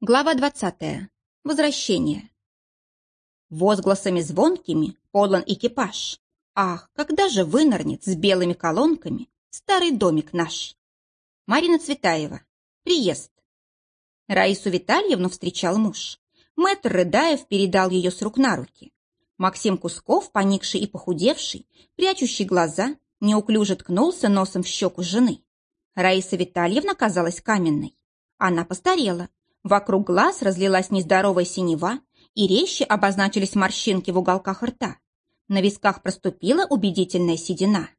Глава двадцатая. Возвращение. Возгласами звонкими подлан экипаж. Ах, когда же вынырнет с белыми колонками старый домик наш? Марина Цветаева. Приезд. Раису Витальевну встречал муж. Мэтр Рыдаев передал ее с рук на руки. Максим Кусков, поникший и похудевший, прячущий глаза, неуклюже ткнулся носом в щеку жены. Раиса Витальевна казалась каменной. Она постарела, Вокруг глаз разлилась нездоровая синева, и резче обозначились морщинки в уголках рта. На висках проступила убедительная седина.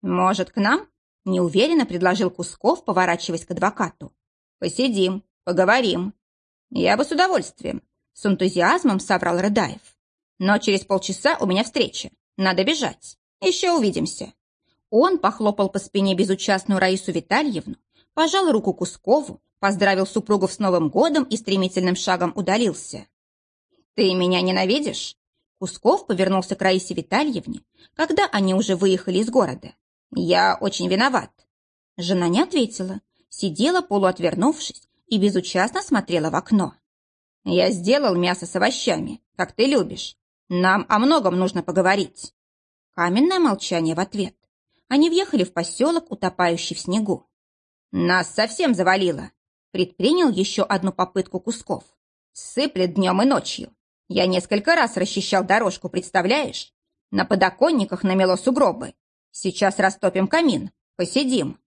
«Может, к нам?» – неуверенно предложил Кусков, поворачиваясь к адвокату. «Посидим, поговорим». «Я бы с удовольствием», – с энтузиазмом соврал Рыдаев. «Но через полчаса у меня встреча. Надо бежать. Еще увидимся». Он похлопал по спине безучастную Раису Витальевну, пожал руку Кускову поздравил супругов с Новым годом и стремительным шагом удалился. «Ты меня ненавидишь?» Кусков повернулся к Раисе Витальевне, когда они уже выехали из города. «Я очень виноват». Жена не ответила, сидела полуотвернувшись и безучастно смотрела в окно. «Я сделал мясо с овощами, как ты любишь. Нам о многом нужно поговорить». Каменное молчание в ответ. Они въехали в поселок, утопающий в снегу. «Нас совсем завалило», Предпринял еще одну попытку Кусков. Сыплет днем и ночью. Я несколько раз расчищал дорожку, представляешь? На подоконниках намело сугробы. Сейчас растопим камин. Посидим.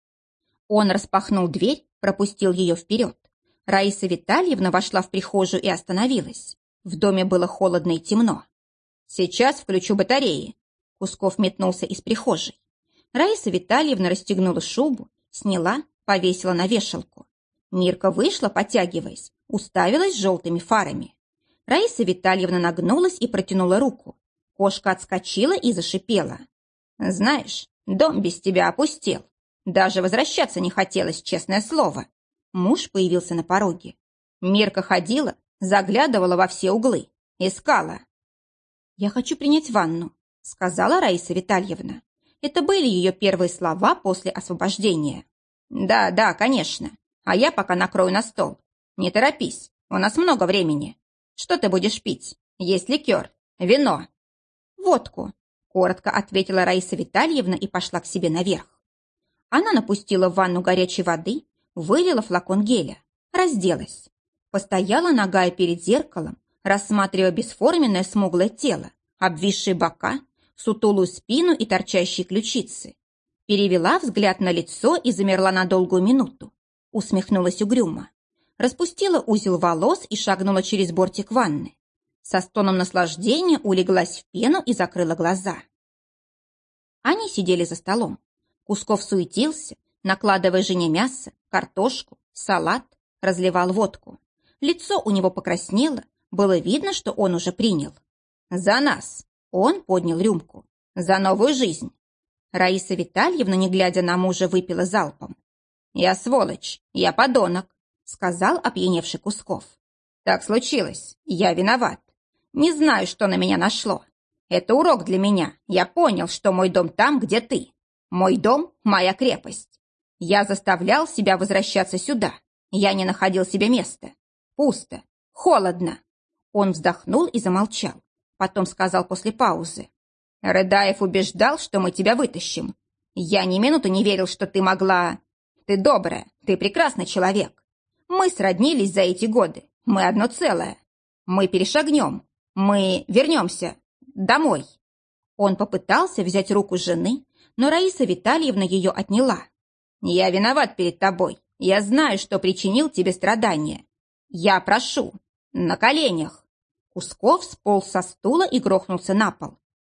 Он распахнул дверь, пропустил ее вперед. Раиса Витальевна вошла в прихожую и остановилась. В доме было холодно и темно. «Сейчас включу батареи». Кусков метнулся из прихожей. Раиса Витальевна расстегнула шубу, сняла, повесила на вешалку. Мирка вышла, потягиваясь, уставилась желтыми фарами. Раиса Витальевна нагнулась и протянула руку. Кошка отскочила и зашипела. «Знаешь, дом без тебя опустел. Даже возвращаться не хотелось, честное слово». Муж появился на пороге. Мирка ходила, заглядывала во все углы, искала. «Я хочу принять ванну», — сказала Раиса Витальевна. Это были ее первые слова после освобождения. «Да, да, конечно а я пока накрою на стол. Не торопись, у нас много времени. Что ты будешь пить? Есть ликер, вино». «Водку», — коротко ответила Раиса Витальевна и пошла к себе наверх. Она напустила в ванну горячей воды, вылила флакон геля, разделась. Постояла ногая перед зеркалом, рассматривая бесформенное смуглое тело, обвисшие бока, сутулую спину и торчащие ключицы. Перевела взгляд на лицо и замерла на долгую минуту, усмехнулась угрюмо. Распустила узел волос и шагнула через бортик ванны. Со стоном наслаждения улеглась в пену и закрыла глаза. Они сидели за столом. Кусков суетился, накладывая жене мясо, картошку, салат, разливал водку. Лицо у него покраснело, было видно, что он уже принял. «За нас!» Он поднял рюмку. «За новую жизнь!» Раиса Витальевна, не глядя на мужа, выпила залпом. «Я сволочь, я подонок», — сказал опьяневший Кусков. «Так случилось, я виноват. Не знаю, что на меня нашло. Это урок для меня. Я понял, что мой дом там, где ты. Мой дом — моя крепость. Я заставлял себя возвращаться сюда. Я не находил себе места. Пусто, холодно». Он вздохнул и замолчал. Потом сказал после паузы. «Рыдаев убеждал, что мы тебя вытащим. Я ни минуты не верил, что ты могла...» Ты добрая, ты прекрасный человек. Мы сроднились за эти годы. Мы одно целое. Мы перешагнем. Мы вернемся. Домой. Он попытался взять руку жены, но Раиса Витальевна ее отняла. «Я виноват перед тобой. Я знаю, что причинил тебе страдания. Я прошу. На коленях». Кусков сполз со стула и грохнулся на пол.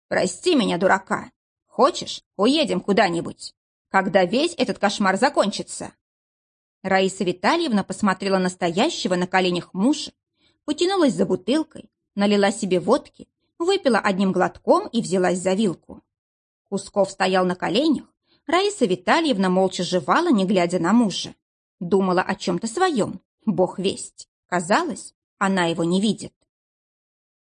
«Прости меня, дурака. Хочешь, уедем куда-нибудь? Когда весь этот кошмар закончится. Раиса Витальевна посмотрела на стоящего на коленях мужа, потянулась за бутылкой, налила себе водки, выпила одним глотком и взялась за вилку. Кусков стоял на коленях, Раиса Витальевна молча жевала, не глядя на мужа. Думала о чем-то своем, бог весть. Казалось, она его не видит.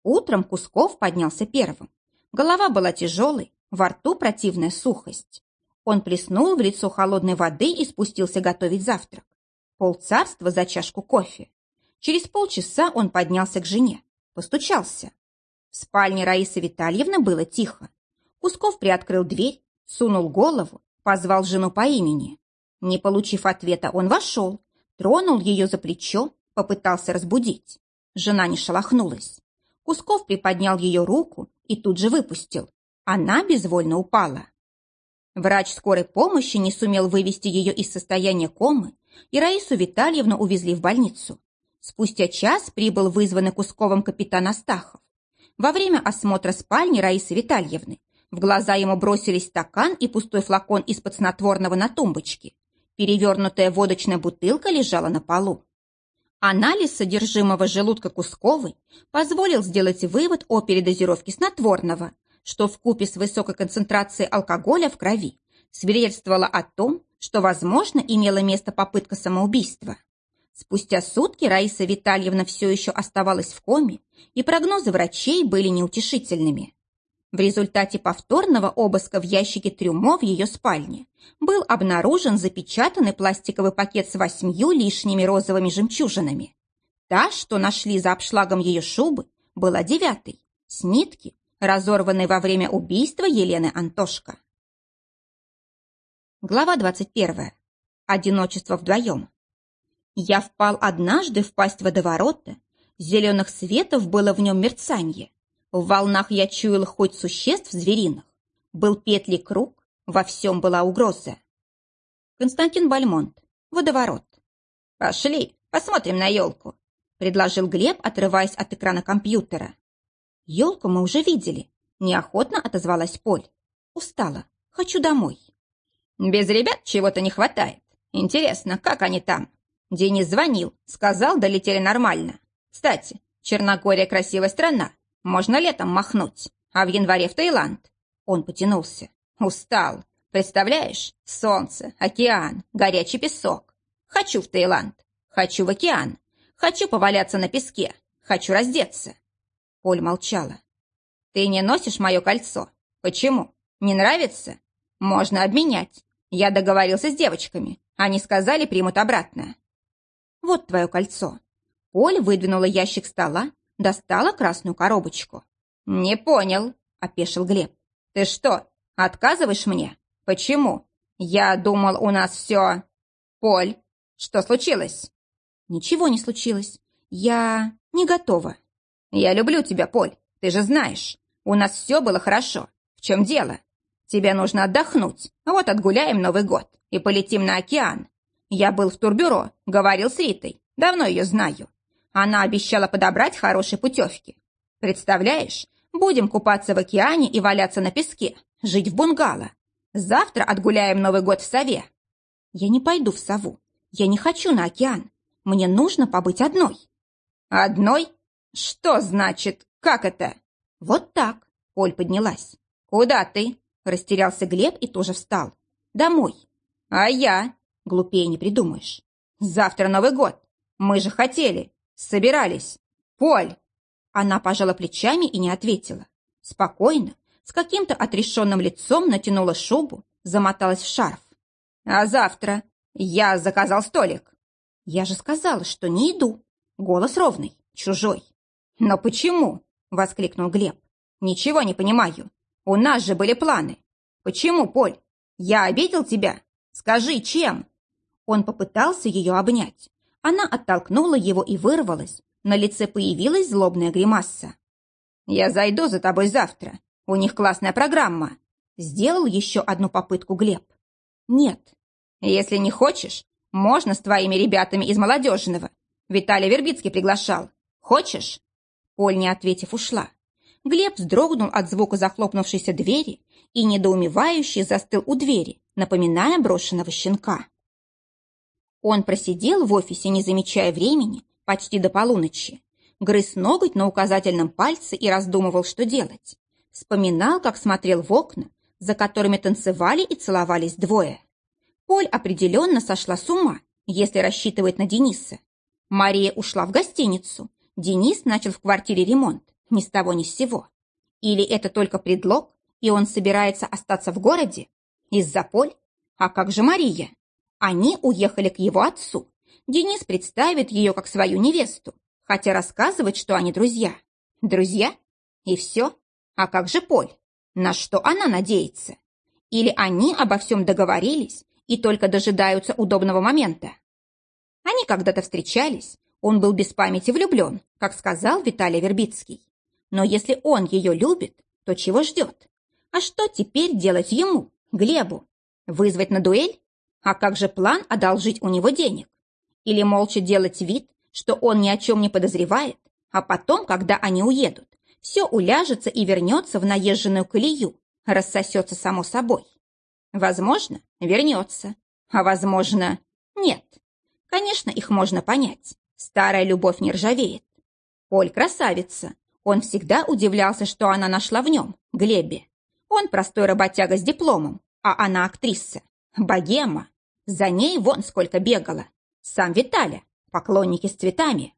Утром Кусков поднялся первым. Голова была тяжелой, во рту противная сухость. Он плеснул в лицо холодной воды и спустился готовить завтрак. Полцарства за чашку кофе. Через полчаса он поднялся к жене, постучался. В спальне Раисы Витальевны было тихо. Кусков приоткрыл дверь, сунул голову, позвал жену по имени. Не получив ответа, он вошел, тронул ее за плечо, попытался разбудить. Жена не шелохнулась. Кусков приподнял ее руку и тут же выпустил. Она безвольно упала. Врач скорой помощи не сумел вывести ее из состояния комы, и Раису Витальевну увезли в больницу. Спустя час прибыл вызванный Кусковым капитан Астахов. Во время осмотра спальни Раисы Витальевны в глаза ему бросились стакан и пустой флакон из-под снотворного на тумбочке. Перевернутая водочная бутылка лежала на полу. Анализ содержимого желудка Кусковой позволил сделать вывод о передозировке снотворного, что в купе с высокой концентрацией алкоголя в крови свидетельствовало о том, что, возможно, имела место попытка самоубийства. Спустя сутки Раиса Витальевна все еще оставалась в коме, и прогнозы врачей были неутешительными. В результате повторного обыска в ящике трюмо в ее спальне был обнаружен запечатанный пластиковый пакет с восьмью лишними розовыми жемчужинами. Та, что нашли за обшлагом ее шубы, была девятой, с нитки, разорванной во время убийства Елены Антошка. Глава 21. Одиночество вдвоем. Я впал однажды в пасть водоворота, зеленых светов было в нем мерцанье. В волнах я чуял хоть существ звериных. Был петли круг, во всем была угроза. Константин Бальмонт. Водоворот. «Пошли, посмотрим на елку», — предложил Глеб, отрываясь от экрана компьютера. Елку мы уже видели. Неохотно отозвалась Поль. Устала. Хочу домой. Без ребят чего-то не хватает. Интересно, как они там? Денис звонил, сказал, долетели нормально. Кстати, Черногория красивая страна. Можно летом махнуть. А в январе в Таиланд. Он потянулся. Устал. Представляешь? Солнце, океан, горячий песок. Хочу в Таиланд. Хочу в океан. Хочу поваляться на песке. Хочу раздеться. Поль молчала. «Ты не носишь мое кольцо. Почему? Не нравится? Можно обменять. Я договорился с девочками. Они сказали, примут обратно». «Вот твое кольцо». Поль выдвинула ящик стола, достала красную коробочку. «Не понял», — опешил Глеб. «Ты что, отказываешь мне? Почему? Я думал, у нас все...» «Поль, что случилось?» «Ничего не случилось. Я не готова». «Я люблю тебя, Поль, ты же знаешь. У нас все было хорошо. В чем дело? Тебе нужно отдохнуть. Вот отгуляем Новый год и полетим на океан. Я был в турбюро, говорил с Ритой. Давно ее знаю. Она обещала подобрать хорошие путевки. Представляешь, будем купаться в океане и валяться на песке, жить в бунгало. Завтра отгуляем Новый год в Сове. Я не пойду в Сову. Я не хочу на океан. Мне нужно побыть одной. Одной? «Что значит? Как это?» «Вот так», — Оль поднялась. «Куда ты?» — растерялся Глеб и тоже встал. «Домой». «А я?» — глупее не придумаешь. «Завтра Новый год. Мы же хотели. Собирались. Поль!» Она пожала плечами и не ответила. Спокойно, с каким-то отрешенным лицом натянула шубу, замоталась в шарф. «А завтра? Я заказал столик». «Я же сказала, что не иду». Голос ровный, чужой. «Но почему?» — воскликнул Глеб. «Ничего не понимаю. У нас же были планы. Почему, Поль? Я обидел тебя? Скажи, чем?» Он попытался ее обнять. Она оттолкнула его и вырвалась. На лице появилась злобная гримаса. «Я зайду за тобой завтра. У них классная программа». Сделал еще одну попытку Глеб. «Нет. Если не хочешь, можно с твоими ребятами из молодежного. Виталий Вербицкий приглашал. Хочешь?» Поль, не ответив, ушла. Глеб вздрогнул от звука захлопнувшейся двери и недоумевающе застыл у двери, напоминая брошенного щенка. Он просидел в офисе, не замечая времени, почти до полуночи. Грыз ноготь на указательном пальце и раздумывал, что делать. Вспоминал, как смотрел в окна, за которыми танцевали и целовались двое. Поль определенно сошла с ума, если рассчитывает на Дениса. Мария ушла в гостиницу, Денис начал в квартире ремонт, ни с того ни с сего. Или это только предлог, и он собирается остаться в городе? Из-за Поль? А как же Мария? Они уехали к его отцу. Денис представит ее как свою невесту, хотя рассказывать, что они друзья. Друзья? И все? А как же Поль? На что она надеется? Или они обо всем договорились и только дожидаются удобного момента? Они когда-то встречались, он был без памяти влюблен, как сказал Виталий Вербицкий. Но если он ее любит, то чего ждет? А что теперь делать ему, Глебу? Вызвать на дуэль? А как же план одолжить у него денег? Или молча делать вид, что он ни о чем не подозревает, а потом, когда они уедут, все уляжется и вернется в наезженную колею, рассосется само собой. Возможно, вернется, а возможно, нет. Конечно, их можно понять. Старая любовь не ржавеет. Поль красавица. Он всегда удивлялся, что она нашла в нем, Глебе. Он простой работяга с дипломом, а она актриса. Богема. За ней вон сколько бегала. Сам Виталя, поклонники с цветами.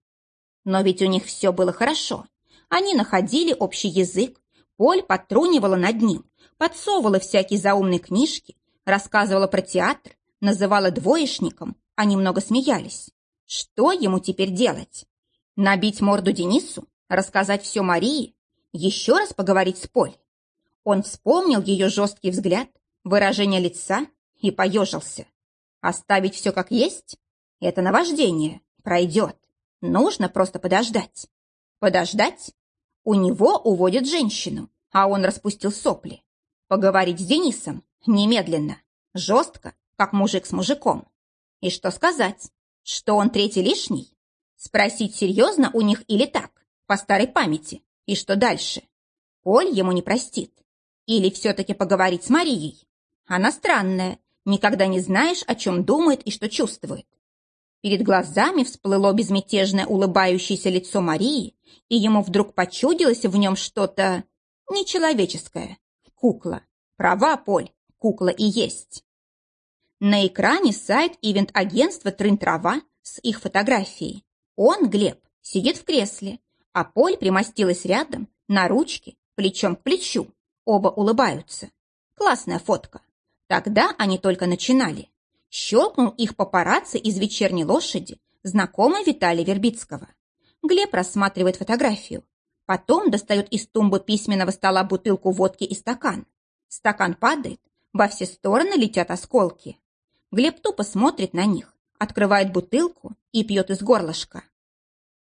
Но ведь у них все было хорошо. Они находили общий язык. Поль подтрунивала над ним, подсовывала всякие заумные книжки, рассказывала про театр, называла двоечником, а немного смеялись. Что ему теперь делать? Набить морду Денису? Рассказать все Марии? Еще раз поговорить с Поль? Он вспомнил ее жесткий взгляд, выражение лица и поежился. Оставить все как есть? Это наваждение. Пройдет. Нужно просто подождать. Подождать? У него уводят женщину, а он распустил сопли. Поговорить с Денисом немедленно, жестко, как мужик с мужиком. И что сказать? Что он третий лишний? Спросить серьезно у них или так, по старой памяти? И что дальше? Поль ему не простит. Или все-таки поговорить с Марией? Она странная, никогда не знаешь, о чем думает и что чувствует. Перед глазами всплыло безмятежное улыбающееся лицо Марии, и ему вдруг почудилось в нем что-то нечеловеческое. Кукла. Права, Поль, кукла и есть. На экране сайт ивент-агентства «Трын-трава» с их фотографией. Он, Глеб, сидит в кресле, а Поль примостилась рядом, на ручке, плечом к плечу. Оба улыбаются. Классная фотка. Тогда они только начинали. Щелкнул их папарацци из «Вечерней лошади», знакомый Виталия Вербицкого. Глеб рассматривает фотографию. Потом достает из тумбы письменного стола бутылку водки и стакан. Стакан падает, во все стороны летят осколки. Глеб тупо смотрит на них, открывает бутылку и пьет из горлышка.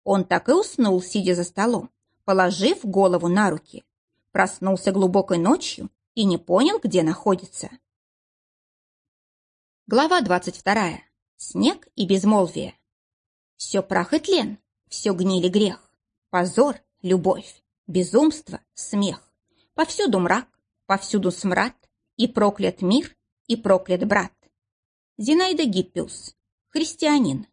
Он так и уснул, сидя за столом, положив голову на руки. Проснулся глубокой ночью и не понял, где находится. Глава 22. Снег и безмолвие. Все прах и тлен, все гнили грех. Позор, любовь, безумство, смех. Повсюду мрак, повсюду смрад, и проклят мир, и проклят брат. Зинаида Гиппиус, христианин.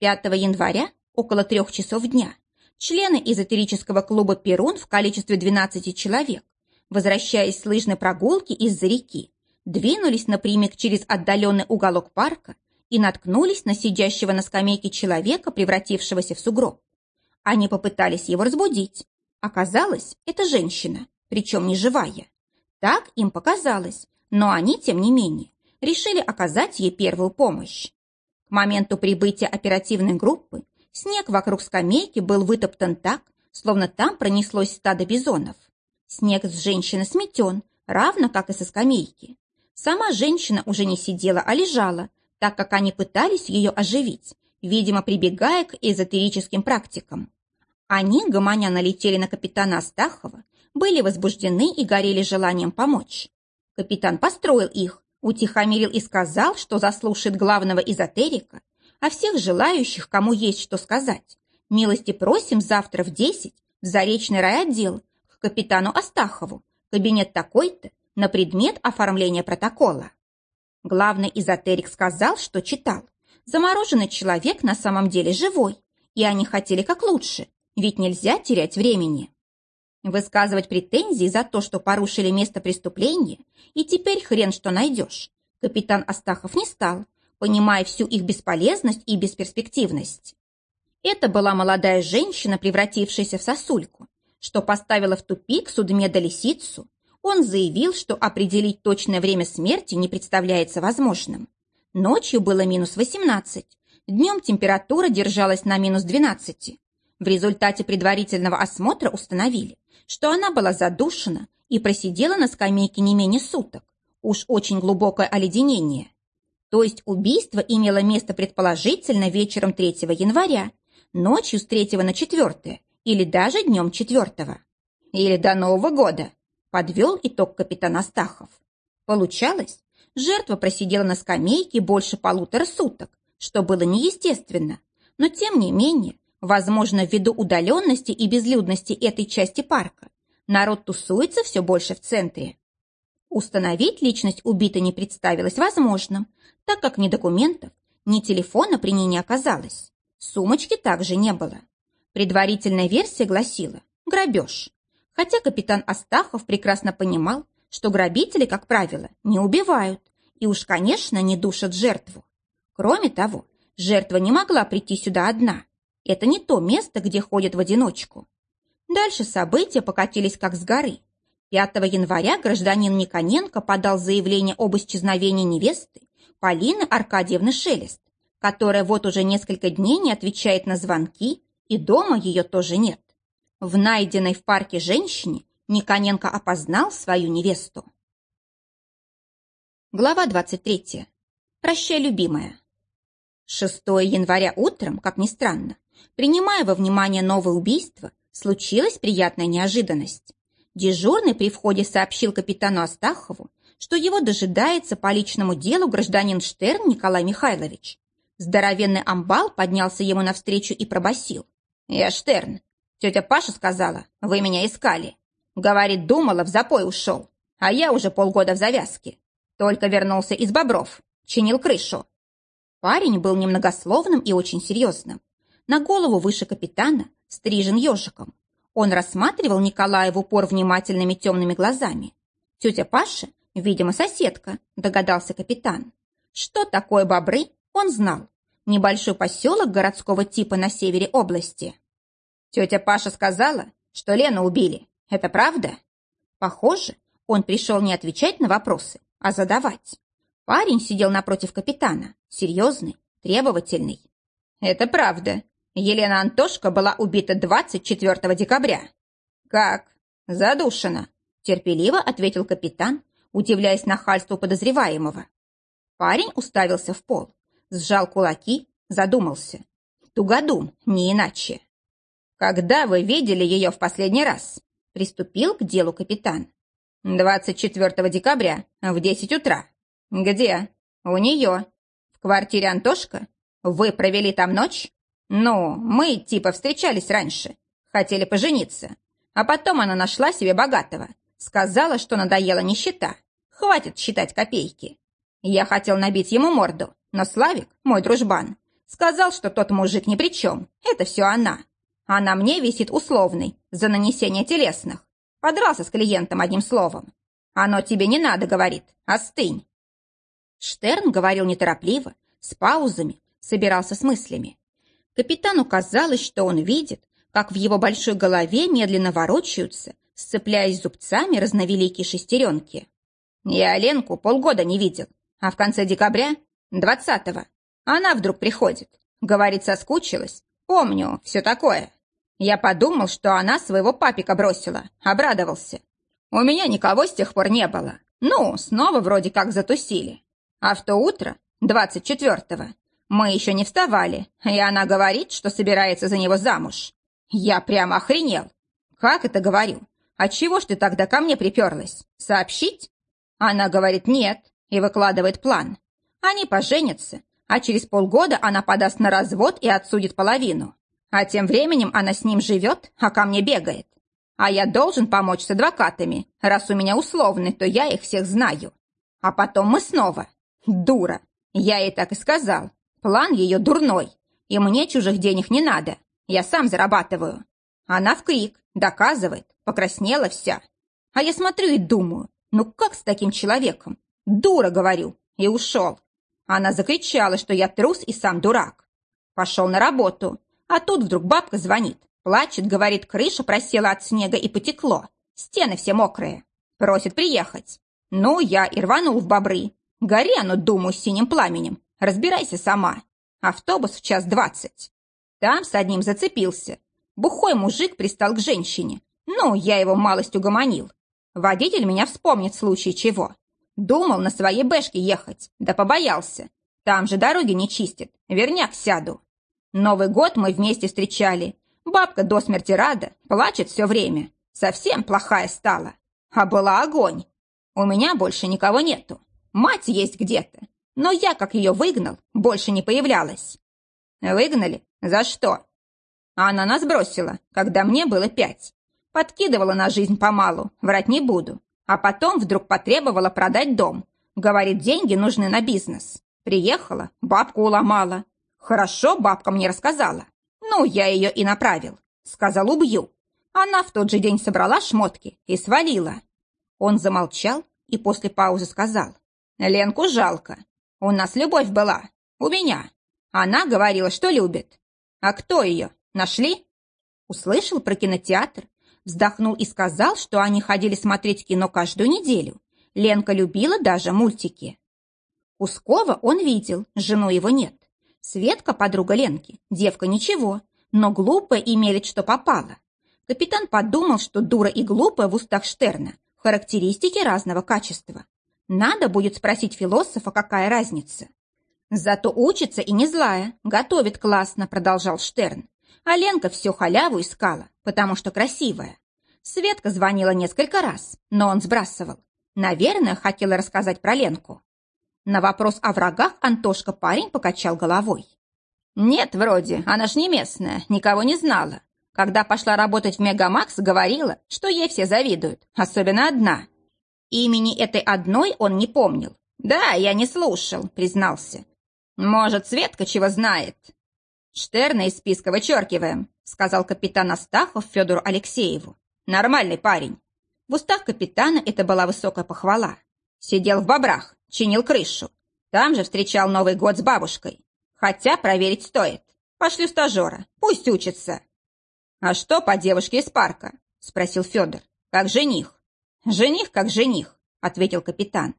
5 января, около трех часов дня, члены эзотерического клуба «Перун» в количестве 12 человек, возвращаясь с лыжной прогулки из-за реки, двинулись напрямик через отдаленный уголок парка и наткнулись на сидящего на скамейке человека, превратившегося в сугроб. Они попытались его разбудить. Оказалось, это женщина, причем не живая. Так им показалось, но они, тем не менее, решили оказать ей первую помощь. К моменту прибытия оперативной группы снег вокруг скамейки был вытоптан так, словно там пронеслось стадо бизонов. Снег с женщины сметен, равно как и со скамейки. Сама женщина уже не сидела, а лежала, так как они пытались ее оживить, видимо, прибегая к эзотерическим практикам. Они, гомоня, налетели на капитана Астахова, были возбуждены и горели желанием помочь. Капитан построил их, утихомирил и сказал, что заслушает главного эзотерика, а всех желающих, кому есть что сказать, милости просим завтра в десять в Заречный райотдел к капитану Астахову, кабинет такой-то, на предмет оформления протокола. Главный эзотерик сказал, что читал. Замороженный человек на самом деле живой, и они хотели как лучше, ведь нельзя терять времени. Высказывать претензии за то, что порушили место преступления, и теперь хрен что найдешь, капитан Астахов не стал, понимая всю их бесполезность и бесперспективность. Это была молодая женщина, превратившаяся в сосульку, что поставила в тупик судмеда лисицу, он заявил, что определить точное время смерти не представляется возможным. Ночью было минус 18. Днем температура держалась на минус 12. В результате предварительного осмотра установили, что она была задушена и просидела на скамейке не менее суток. Уж очень глубокое оледенение. То есть убийство имело место предположительно вечером 3 января, ночью с 3 на 4 или даже днем 4. Или до Нового года, подвел итог капитан Астахов. Получалось, жертва просидела на скамейке больше полутора суток, что было неестественно, но тем не менее, возможно, ввиду удаленности и безлюдности этой части парка, народ тусуется все больше в центре. Установить личность убитой не представилось возможным, так как ни документов, ни телефона при ней не оказалось. Сумочки также не было. Предварительная версия гласила «грабеж». Хотя капитан Астахов прекрасно понимал, что грабители, как правило, не убивают и уж, конечно, не душат жертву. Кроме того, жертва не могла прийти сюда одна. Это не то место, где ходят в одиночку. Дальше события покатились как с горы. 5 января гражданин Никоненко подал заявление об исчезновении невесты Полины Аркадьевны Шелест, которая вот уже несколько дней не отвечает на звонки, и дома ее тоже нет. В найденной в парке женщине Никоненко опознал свою невесту. Глава 23. Прощай, любимая. 6 января утром, как ни странно, принимая во внимание новое убийство, случилась приятная неожиданность. Дежурный при входе сообщил капитану Астахову, что его дожидается по личному делу гражданин Штерн Николай Михайлович. Здоровенный амбал поднялся ему навстречу и пробасил: «Я Штерн. Тетя Паша сказала, вы меня искали. Говорит, думала, в запой ушел. А я уже полгода в завязке. Только вернулся из Бобров. Чинил крышу». Парень был немногословным и очень серьезным. На голову выше капитана, стрижен ежиком. Он рассматривал Николая в упор внимательными темными глазами. Тетя Паша, видимо, соседка, догадался капитан. Что такое бобры, он знал. Небольшой поселок городского типа на севере области. Тетя Паша сказала, что Лену убили. Это правда? Похоже, он пришел не отвечать на вопросы, а задавать. Парень сидел напротив капитана, серьезный, требовательный. Это правда. Елена Антошка была убита 24 декабря. Как? Задушена. Терпеливо ответил капитан, удивляясь нахальству подозреваемого. Парень уставился в пол, сжал кулаки, задумался. Тугодум, не иначе. «Когда вы видели ее в последний раз?» Приступил к делу капитан. «24 декабря в 10 утра. Где? У нее. В квартире Антошка? Вы провели там ночь? Ну, мы типа встречались раньше. Хотели пожениться. А потом она нашла себе богатого. Сказала, что надоела нищета. Хватит считать копейки. Я хотел набить ему морду, но Славик, мой дружбан, сказал, что тот мужик ни при чем. Это все она. А на мне висит условный за нанесение телесных. Подрался с клиентом одним словом. Оно тебе не надо, говорит, остынь. Штерн говорил неторопливо, с паузами, собирался с мыслями. Капитану казалось, что он видит, как в его большой голове медленно ворочаются, сцепляясь зубцами разновеликие шестеренки. Я Ленку полгода не видел, а в конце декабря, двадцатого, она вдруг приходит. Говорит, соскучилась. Помню, все такое. Я подумал, что она своего папика бросила. Обрадовался. У меня никого с тех пор не было. Ну, снова вроде как затусили. А в то утро, двадцать четвертого, мы еще не вставали, и она говорит, что собирается за него замуж. Я прямо охренел. Как это говорю? А чего ж ты тогда ко мне приперлась? Сообщить? Она говорит нет и выкладывает план. Они поженятся, а через полгода она подаст на развод и отсудит половину. А тем временем она с ним живет, а ко мне бегает. А я должен помочь с адвокатами. Раз у меня условный, то я их всех знаю. А потом мы снова. Дура. Я ей так и сказал. План ее дурной. И мне чужих денег не надо. Я сам зарабатываю. Она в крик, доказывает, покраснела вся. А я смотрю и думаю, ну как с таким человеком? Дура, говорю, и ушел. Она закричала, что я трус и сам дурак. Пошел на работу, а тут вдруг бабка звонит, плачет, говорит, крыша просела от снега и потекло, стены все мокрые. Просит приехать. Ну, я и рванул в бобры. Гори оно, думаю, синим пламенем. Разбирайся сама. Автобус в час двадцать. Там с одним зацепился. Бухой мужик пристал к женщине. Ну, я его малость угомонил. Водитель меня вспомнит в случае чего. Думал на своей бэшке ехать, да побоялся. Там же дороги не чистят, верняк сяду. Новый год мы вместе встречали. Бабка до смерти рада, плачет все время. Совсем плохая стала. А была огонь. У меня больше никого нету. Мать есть где-то. Но я, как ее выгнал, больше не появлялась. Выгнали? За что? Она нас бросила, когда мне было пять. Подкидывала на жизнь помалу, врать не буду. А потом вдруг потребовала продать дом. Говорит, деньги нужны на бизнес. Приехала, бабку уломала. Хорошо, бабка мне рассказала. Ну, я ее и направил. Сказал, убью. Она в тот же день собрала шмотки и свалила. Он замолчал и после паузы сказал. Ленку жалко. У нас любовь была. У меня. Она говорила, что любит. А кто ее? Нашли? Услышал про кинотеатр вздохнул и сказал, что они ходили смотреть кино каждую неделю. Ленка любила даже мультики. Ускова он видел, жену его нет. Светка, подруга Ленки, девка ничего, но глупая и мерит, что попало. Капитан подумал, что дура и глупая в устах Штерна – характеристики разного качества. Надо будет спросить философа, какая разница. Зато учится и не злая, готовит классно, продолжал Штерн. А Ленка все халяву искала, потому что красивая. Светка звонила несколько раз, но он сбрасывал. Наверное, хотела рассказать про Ленку. На вопрос о врагах Антошка парень покачал головой. «Нет, вроде, она ж не местная, никого не знала. Когда пошла работать в Мегамакс, говорила, что ей все завидуют, особенно одна. Имени этой одной он не помнил. Да, я не слушал, признался. Может, Светка чего знает?» «Штерна из списка вычеркиваем», — сказал капитан Астахов Федору Алексееву. «Нормальный парень». В устах капитана это была высокая похвала. Сидел в бобрах, чинил крышу. Там же встречал Новый год с бабушкой. Хотя проверить стоит. Пошлю стажера, пусть учится. «А что по девушке из парка?» — спросил Федор. «Как жених?» «Жених как жених», — ответил капитан.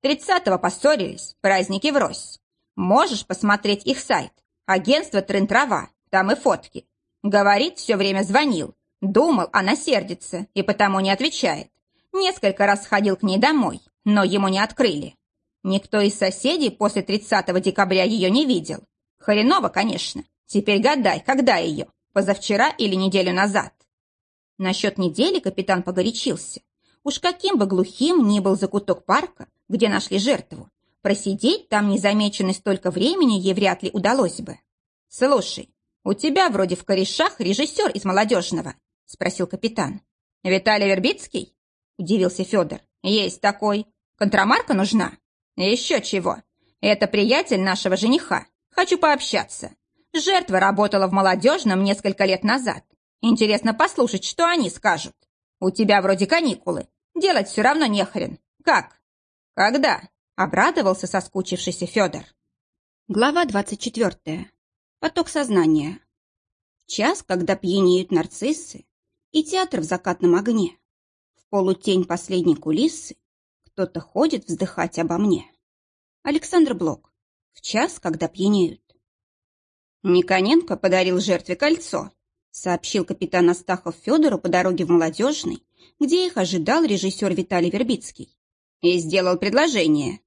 «Тридцатого поссорились, праздники врозь. Можешь посмотреть их сайт. Агентство Трын-Трава, там и фотки. Говорит, все время звонил. Думал, она сердится и потому не отвечает. Несколько раз ходил к ней домой, но ему не открыли. Никто из соседей после 30 декабря ее не видел. Хреново, конечно. Теперь гадай, когда ее? Позавчера или неделю назад? Насчет недели капитан погорячился. Уж каким бы глухим ни был закуток парка, где нашли жертву, Просидеть там незамеченной столько времени ей вряд ли удалось бы. «Слушай, у тебя вроде в корешах режиссер из молодежного», — спросил капитан. «Виталий Вербицкий?» — удивился Федор. «Есть такой. Контрамарка нужна?» «Еще чего. Это приятель нашего жениха. Хочу пообщаться. Жертва работала в молодежном несколько лет назад. Интересно послушать, что они скажут. У тебя вроде каникулы. Делать все равно нехрен. Как? Когда? Обрадовался соскучившийся Федор. Глава двадцать четвертая. Поток сознания. В час, когда пьянеют нарциссы, и театр в закатном огне. В полутень последней кулисы кто-то ходит вздыхать обо мне. Александр Блок. В час, когда пьянеют. Никоненко подарил жертве кольцо, сообщил капитан Астахов Федору по дороге в Молодежный, где их ожидал режиссер Виталий Вербицкий, и сделал предложение.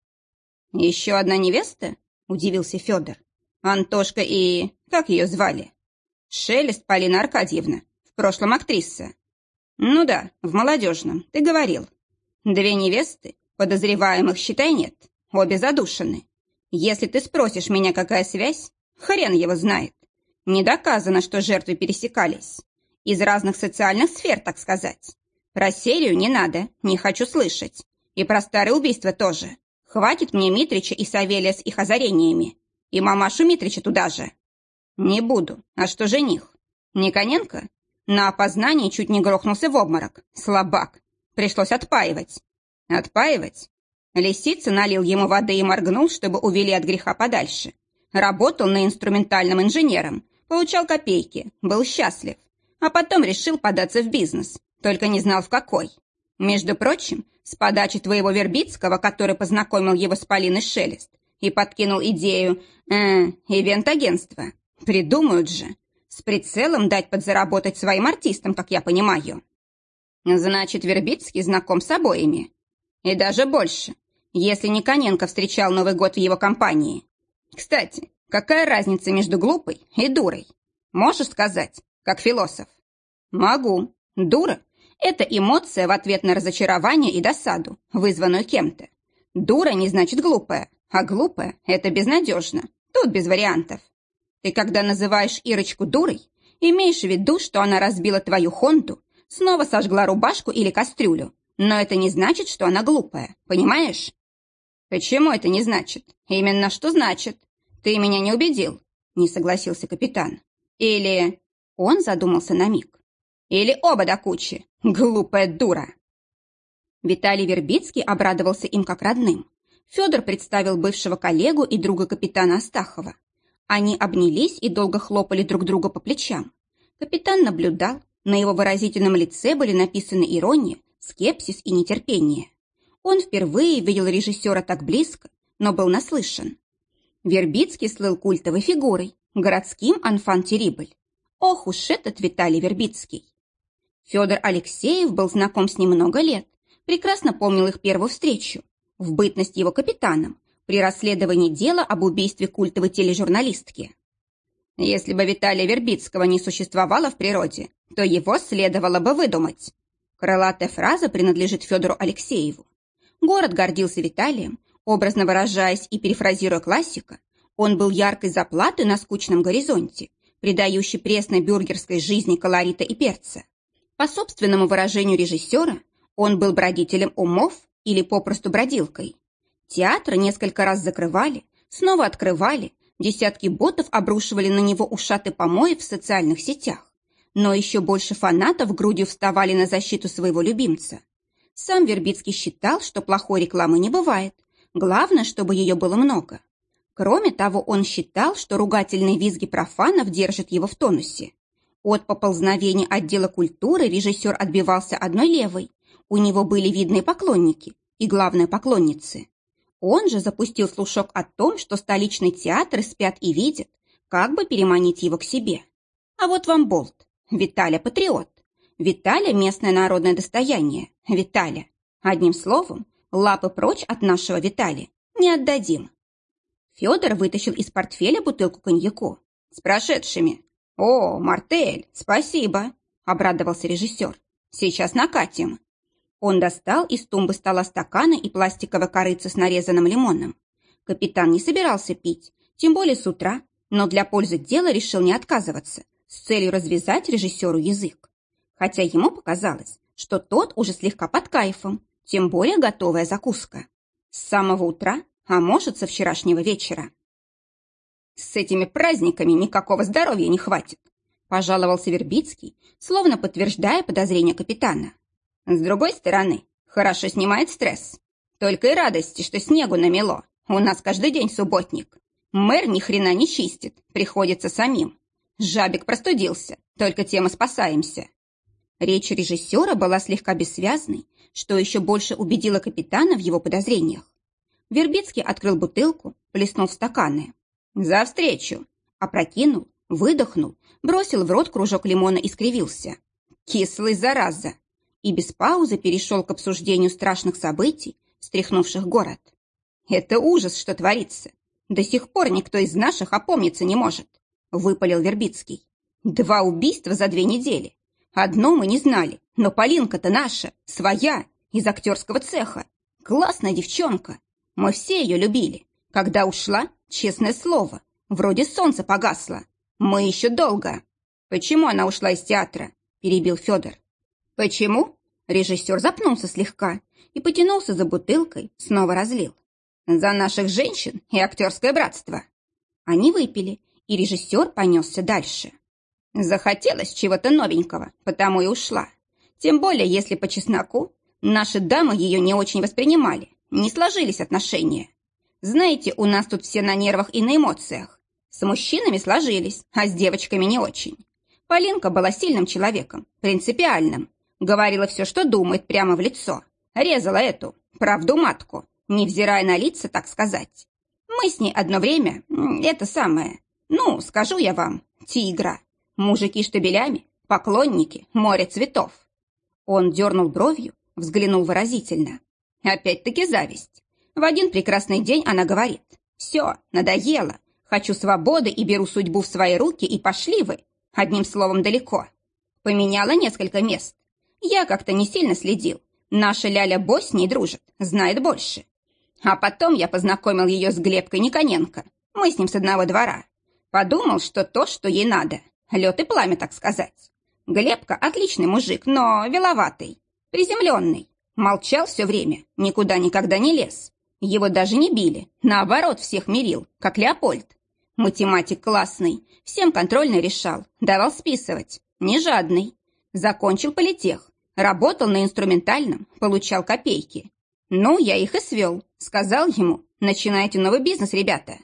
«Еще одна невеста?» – удивился Федор. «Антошка и... как ее звали?» «Шелест Полина Аркадьевна, в прошлом актриса». «Ну да, в молодежном, ты говорил. Две невесты, подозреваемых, считай, нет. Обе задушены. Если ты спросишь меня, какая связь, хрен его знает. Не доказано, что жертвы пересекались. Из разных социальных сфер, так сказать. Про серию не надо, не хочу слышать. И про старые убийства тоже. Хватит мне Митрича и Савелия с их озарениями. И мамашу Митрича туда же. Не буду. А что жених? Никоненко? На опознании чуть не грохнулся в обморок. Слабак. Пришлось отпаивать. Отпаивать? Лисица налил ему воды и моргнул, чтобы увели от греха подальше. Работал на инструментальном инженером, получал копейки, был счастлив. А потом решил податься в бизнес, только не знал в какой. Между прочим, с подачи твоего Вербицкого, который познакомил его с Полиной Шелест, и подкинул идею, э, ивент-агентства. Придумают же. С прицелом дать подзаработать своим артистам, как я понимаю. Значит, Вербицкий знаком с обоими. И даже больше, если Никоненко встречал Новый год в его компании. Кстати, какая разница между глупой и дурой? Можешь сказать, как философ? Могу. Дура – это эмоция в ответ на разочарование и досаду, вызванную кем-то. Дура не значит глупая, а глупая – это безнадежно. Тут без вариантов. Ты, когда называешь Ирочку дурой, имеешь в виду, что она разбила твою Хонду, снова сожгла рубашку или кастрюлю, но это не значит, что она глупая, понимаешь? Почему это не значит? Именно что значит. Ты меня не убедил, не согласился капитан. Или... Он задумался на миг. Или оба до кучи. Глупая дура. Виталий Вербицкий обрадовался им как родным. Федор представил бывшего коллегу и друга капитана Астахова. Они обнялись и долго хлопали друг друга по плечам. Капитан наблюдал, на его выразительном лице были написаны ирония, скепсис и нетерпение. Он впервые видел режиссера так близко, но был наслышан. Вербицкий слыл культовой фигурой, городским анфан Терибль. Ох уж этот Виталий Вербицкий! Федор Алексеев был знаком с ним много лет, прекрасно помнил их первую встречу, в бытность его капитаном, при расследовании дела об убийстве культовой тележурналистки. Если бы Виталия Вербицкого не существовало в природе, то его следовало бы выдумать. Крылатая фраза принадлежит Федору Алексееву. Город гордился Виталием, образно выражаясь и перефразируя классика, он был яркой заплатой на скучном горизонте, придающей пресной бюргерской жизни колорита и перца. По собственному выражению режиссера, он был бродителем умов или попросту бродилкой. Театры несколько раз закрывали, снова открывали, десятки ботов обрушивали на него ушаты помоев в социальных сетях. Но еще больше фанатов грудью вставали на защиту своего любимца. Сам Вербицкий считал, что плохой рекламы не бывает. Главное, чтобы ее было много. Кроме того, он считал, что ругательные визги профанов держат его в тонусе. От поползновений отдела культуры режиссер отбивался одной левой. У него были видные поклонники и, главное, поклонницы. Он же запустил слушок о том, что столичные театры спят и видят, как бы переманить его к себе. А вот вам болт. Виталя – патриот. Виталя – местное народное достояние. Виталя. Одним словом, лапы прочь от нашего Витали. Не отдадим. Федор вытащил из портфеля бутылку коньяку. С прошедшими. «О, Мартель, спасибо!» – обрадовался режиссер. «Сейчас накатим». Он достал из тумбы стола стаканы и пластиковое корыце с нарезанным лимоном. Капитан не собирался пить, тем более с утра, но для пользы дела решил не отказываться, с целью развязать режиссеру язык. Хотя ему показалось, что тот уже слегка под кайфом, тем более готовая закуска. С самого утра, а может, со вчерашнего вечера. «С этими праздниками никакого здоровья не хватит», пожаловался Вербицкий, словно подтверждая подозрения капитана. С другой стороны, хорошо снимает стресс. Только и радости, что снегу намело. У нас каждый день субботник. Мэр ни хрена не чистит, приходится самим. Жабик простудился, только тем и спасаемся. Речь режиссера была слегка бессвязной, что еще больше убедило капитана в его подозрениях. Вербицкий открыл бутылку, плеснул в стаканы. «За встречу!» Опрокинул, выдохнул, бросил в рот кружок лимона и скривился. «Кислый, зараза!» и без паузы перешел к обсуждению страшных событий, стряхнувших город. «Это ужас, что творится. До сих пор никто из наших опомниться не может», — выпалил Вербицкий. «Два убийства за две недели. Одно мы не знали, но Полинка-то наша, своя, из актерского цеха. Классная девчонка. Мы все ее любили. Когда ушла, честное слово, вроде солнце погасло. Мы еще долго. Почему она ушла из театра?» – перебил Федор. «Почему?» Режиссер запнулся слегка и потянулся за бутылкой, снова разлил. «За наших женщин и актерское братство». Они выпили, и режиссер понесся дальше. Захотелось чего-то новенького, потому и ушла. Тем более, если по чесноку, наши дамы ее не очень воспринимали, не сложились отношения. Знаете, у нас тут все на нервах и на эмоциях. С мужчинами сложились, а с девочками не очень. Полинка была сильным человеком, принципиальным, Говорила все, что думает, прямо в лицо. Резала эту, правду матку, невзирая на лица, так сказать. Мы с ней одно время, это самое, ну, скажу я вам, тигра. Мужики штабелями, поклонники, море цветов. Он дернул бровью, взглянул выразительно. Опять-таки зависть. В один прекрасный день она говорит, «Все, надоело, хочу свободы и беру судьбу в свои руки, и пошли вы, одним словом, далеко». Поменяла несколько мест. Я как-то не сильно следил. Наша Ляля Бо с дружит, знает больше. А потом я познакомил ее с Глебкой Никоненко. Мы с ним с одного двора. Подумал, что то, что ей надо. Лед и пламя, так сказать. Глебка отличный мужик, но веловатый, приземленный. Молчал все время, никуда никогда не лез. Его даже не били, наоборот, всех мирил, как Леопольд. Математик классный, всем контрольно решал, давал списывать, не жадный. Закончил политех, работал на инструментальном, получал копейки. Ну, я их и свел, сказал ему, начинайте новый бизнес, ребята.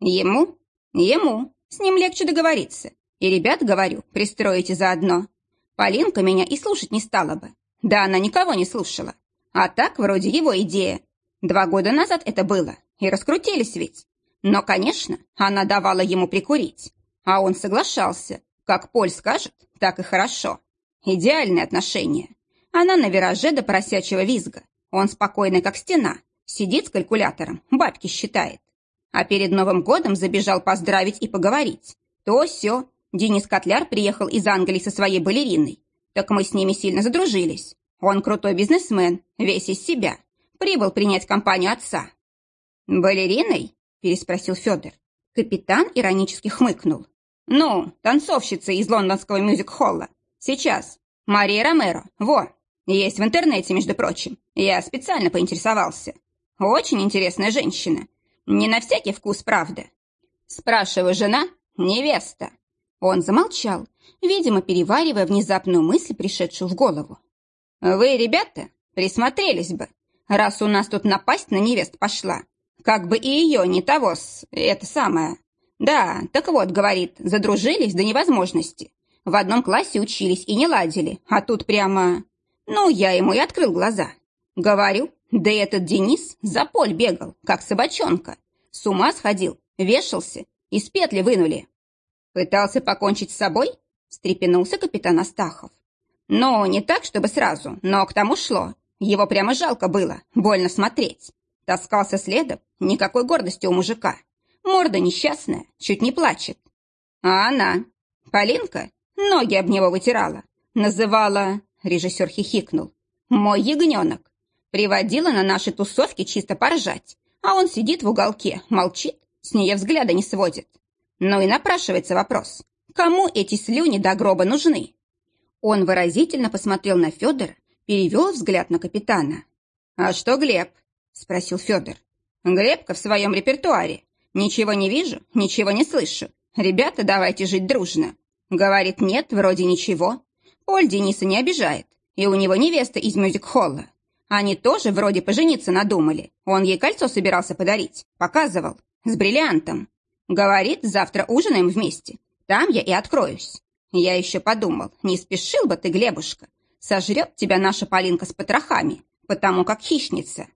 Ему? Ему. С ним легче договориться. И ребят, говорю, пристроите заодно. Полинка меня и слушать не стала бы. Да она никого не слушала. А так, вроде его идея. Два года назад это было. И раскрутились ведь. Но, конечно, она давала ему прикурить. А он соглашался. Как Поль скажет, так и хорошо. Идеальные отношения. Она на вираже до поросячьего визга. Он спокойный, как стена. Сидит с калькулятором, бабки считает. А перед Новым годом забежал поздравить и поговорить. То-сё. Денис Котляр приехал из Англии со своей балериной. Так мы с ними сильно задружились. Он крутой бизнесмен, весь из себя. Прибыл принять компанию отца. «Балериной?» – переспросил Федор. Капитан иронически хмыкнул. «Ну, танцовщица из лондонского мюзик-холла. Сейчас. Мария Ромеро. Во. Есть в интернете, между прочим. Я специально поинтересовался. Очень интересная женщина. Не на всякий вкус, правда. Спрашиваю, жена? Невеста. Он замолчал, видимо, переваривая внезапную мысль, пришедшую в голову. «Вы, ребята, присмотрелись бы, раз у нас тут напасть на невест пошла. Как бы и ее не того с... это самое. Да, так вот, говорит, задружились до невозможности. В одном классе учились и не ладили, а тут прямо... Ну, я ему и открыл глаза. Говорю, да этот Денис за поль бегал, как собачонка. С ума сходил, вешался, из петли вынули. Пытался покончить с собой? Встрепенулся капитан Астахов. Ну, не так, чтобы сразу, но к тому шло. Его прямо жалко было, больно смотреть. Таскался следом, никакой гордости у мужика. Морда несчастная, чуть не плачет. А она, Полинка, ноги об него вытирала. Называла, режиссер хихикнул, мой ягненок. Приводила на наши тусовки чисто поржать. А он сидит в уголке, молчит, с нее взгляда не сводит. Ну и напрашивается вопрос, кому эти слюни до гроба нужны? Он выразительно посмотрел на Федора, перевел взгляд на капитана. «А что Глеб?» – спросил Федор. «Глебка в своем репертуаре. Ничего не вижу, ничего не слышу. Ребята, давайте жить дружно. Говорит, нет, вроде ничего. Поль Дениса не обижает. И у него невеста из мюзик-холла. Они тоже вроде пожениться надумали. Он ей кольцо собирался подарить. Показывал. С бриллиантом. Говорит, завтра ужинаем вместе. Там я и откроюсь. Я еще подумал, не спешил бы ты, Глебушка. Сожрет тебя наша Полинка с потрохами, потому как хищница.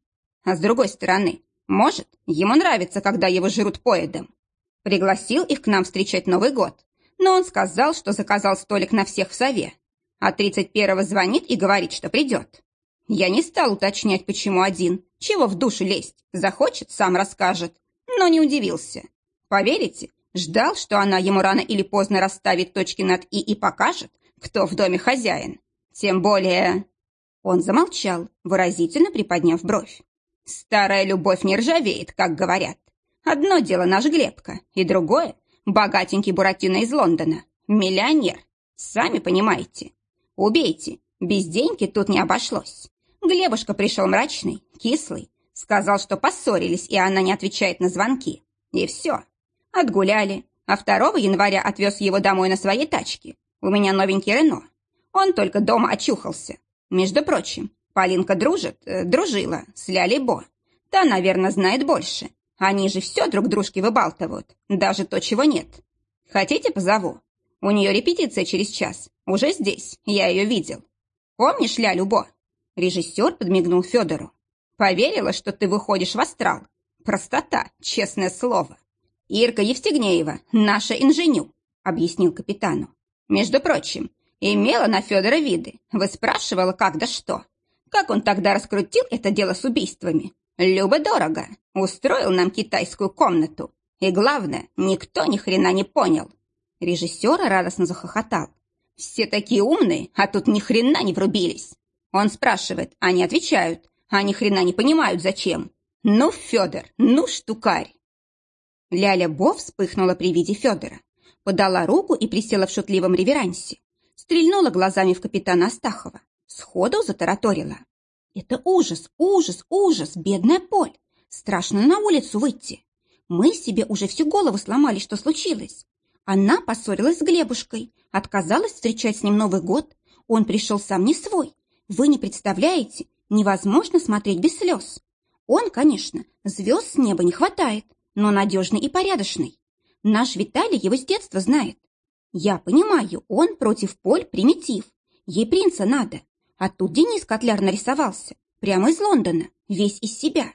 А с другой стороны, может, ему нравится, когда его жрут поедом. Пригласил их к нам встречать Новый год, но он сказал, что заказал столик на всех в сове. А 31-го звонит и говорит, что придет. Я не стал уточнять, почему один, чего в душу лезть, захочет, сам расскажет, но не удивился. Поверите, ждал, что она ему рано или поздно расставит точки над «и» и покажет, кто в доме хозяин. Тем более... Он замолчал, выразительно приподняв бровь. Старая любовь не ржавеет, как говорят. Одно дело наш Глебка, и другое — богатенький Буратино из Лондона. Миллионер. Сами понимаете. Убейте. Без деньги тут не обошлось. Глебушка пришел мрачный, кислый. Сказал, что поссорились, и она не отвечает на звонки. И все. Отгуляли. А 2 января отвез его домой на своей тачке. У меня новенький Рено. Он только дома очухался. Между прочим, Полинка дружит, э, дружила с Ляли Бо. Та, наверное, знает больше. Они же все друг дружке выбалтывают, даже то, чего нет. Хотите, позову? У нее репетиция через час. Уже здесь, я ее видел. Помнишь Лялю Бо? Режиссер подмигнул Федору. Поверила, что ты выходишь в астрал. Простота, честное слово. Ирка Евстигнеева, наша инженю, объяснил капитану. Между прочим, имела на Федора виды. Вы спрашивала, как да что. Как он тогда раскрутил это дело с убийствами? Любо-дорого. Устроил нам китайскую комнату. И главное, никто ни хрена не понял. Режиссер радостно захохотал. Все такие умные, а тут ни хрена не врубились. Он спрашивает, они отвечают, а ни хрена не понимают, зачем. Ну, Федор, ну, штукарь. Ляля Бо вспыхнула при виде Федора, подала руку и присела в шутливом реверансе, стрельнула глазами в капитана Астахова, сходу затараторила. «Это ужас, ужас, ужас, бедная Поль! Страшно на улицу выйти. Мы себе уже всю голову сломали, что случилось. Она поссорилась с Глебушкой, отказалась встречать с ним Новый год. Он пришел сам не свой. Вы не представляете, невозможно смотреть без слез. Он, конечно, звезд с неба не хватает, но надежный и порядочный. Наш Виталий его с детства знает. Я понимаю, он против Поль примитив. Ей принца надо. А тут Денис Котляр нарисовался. Прямо из Лондона, весь из себя.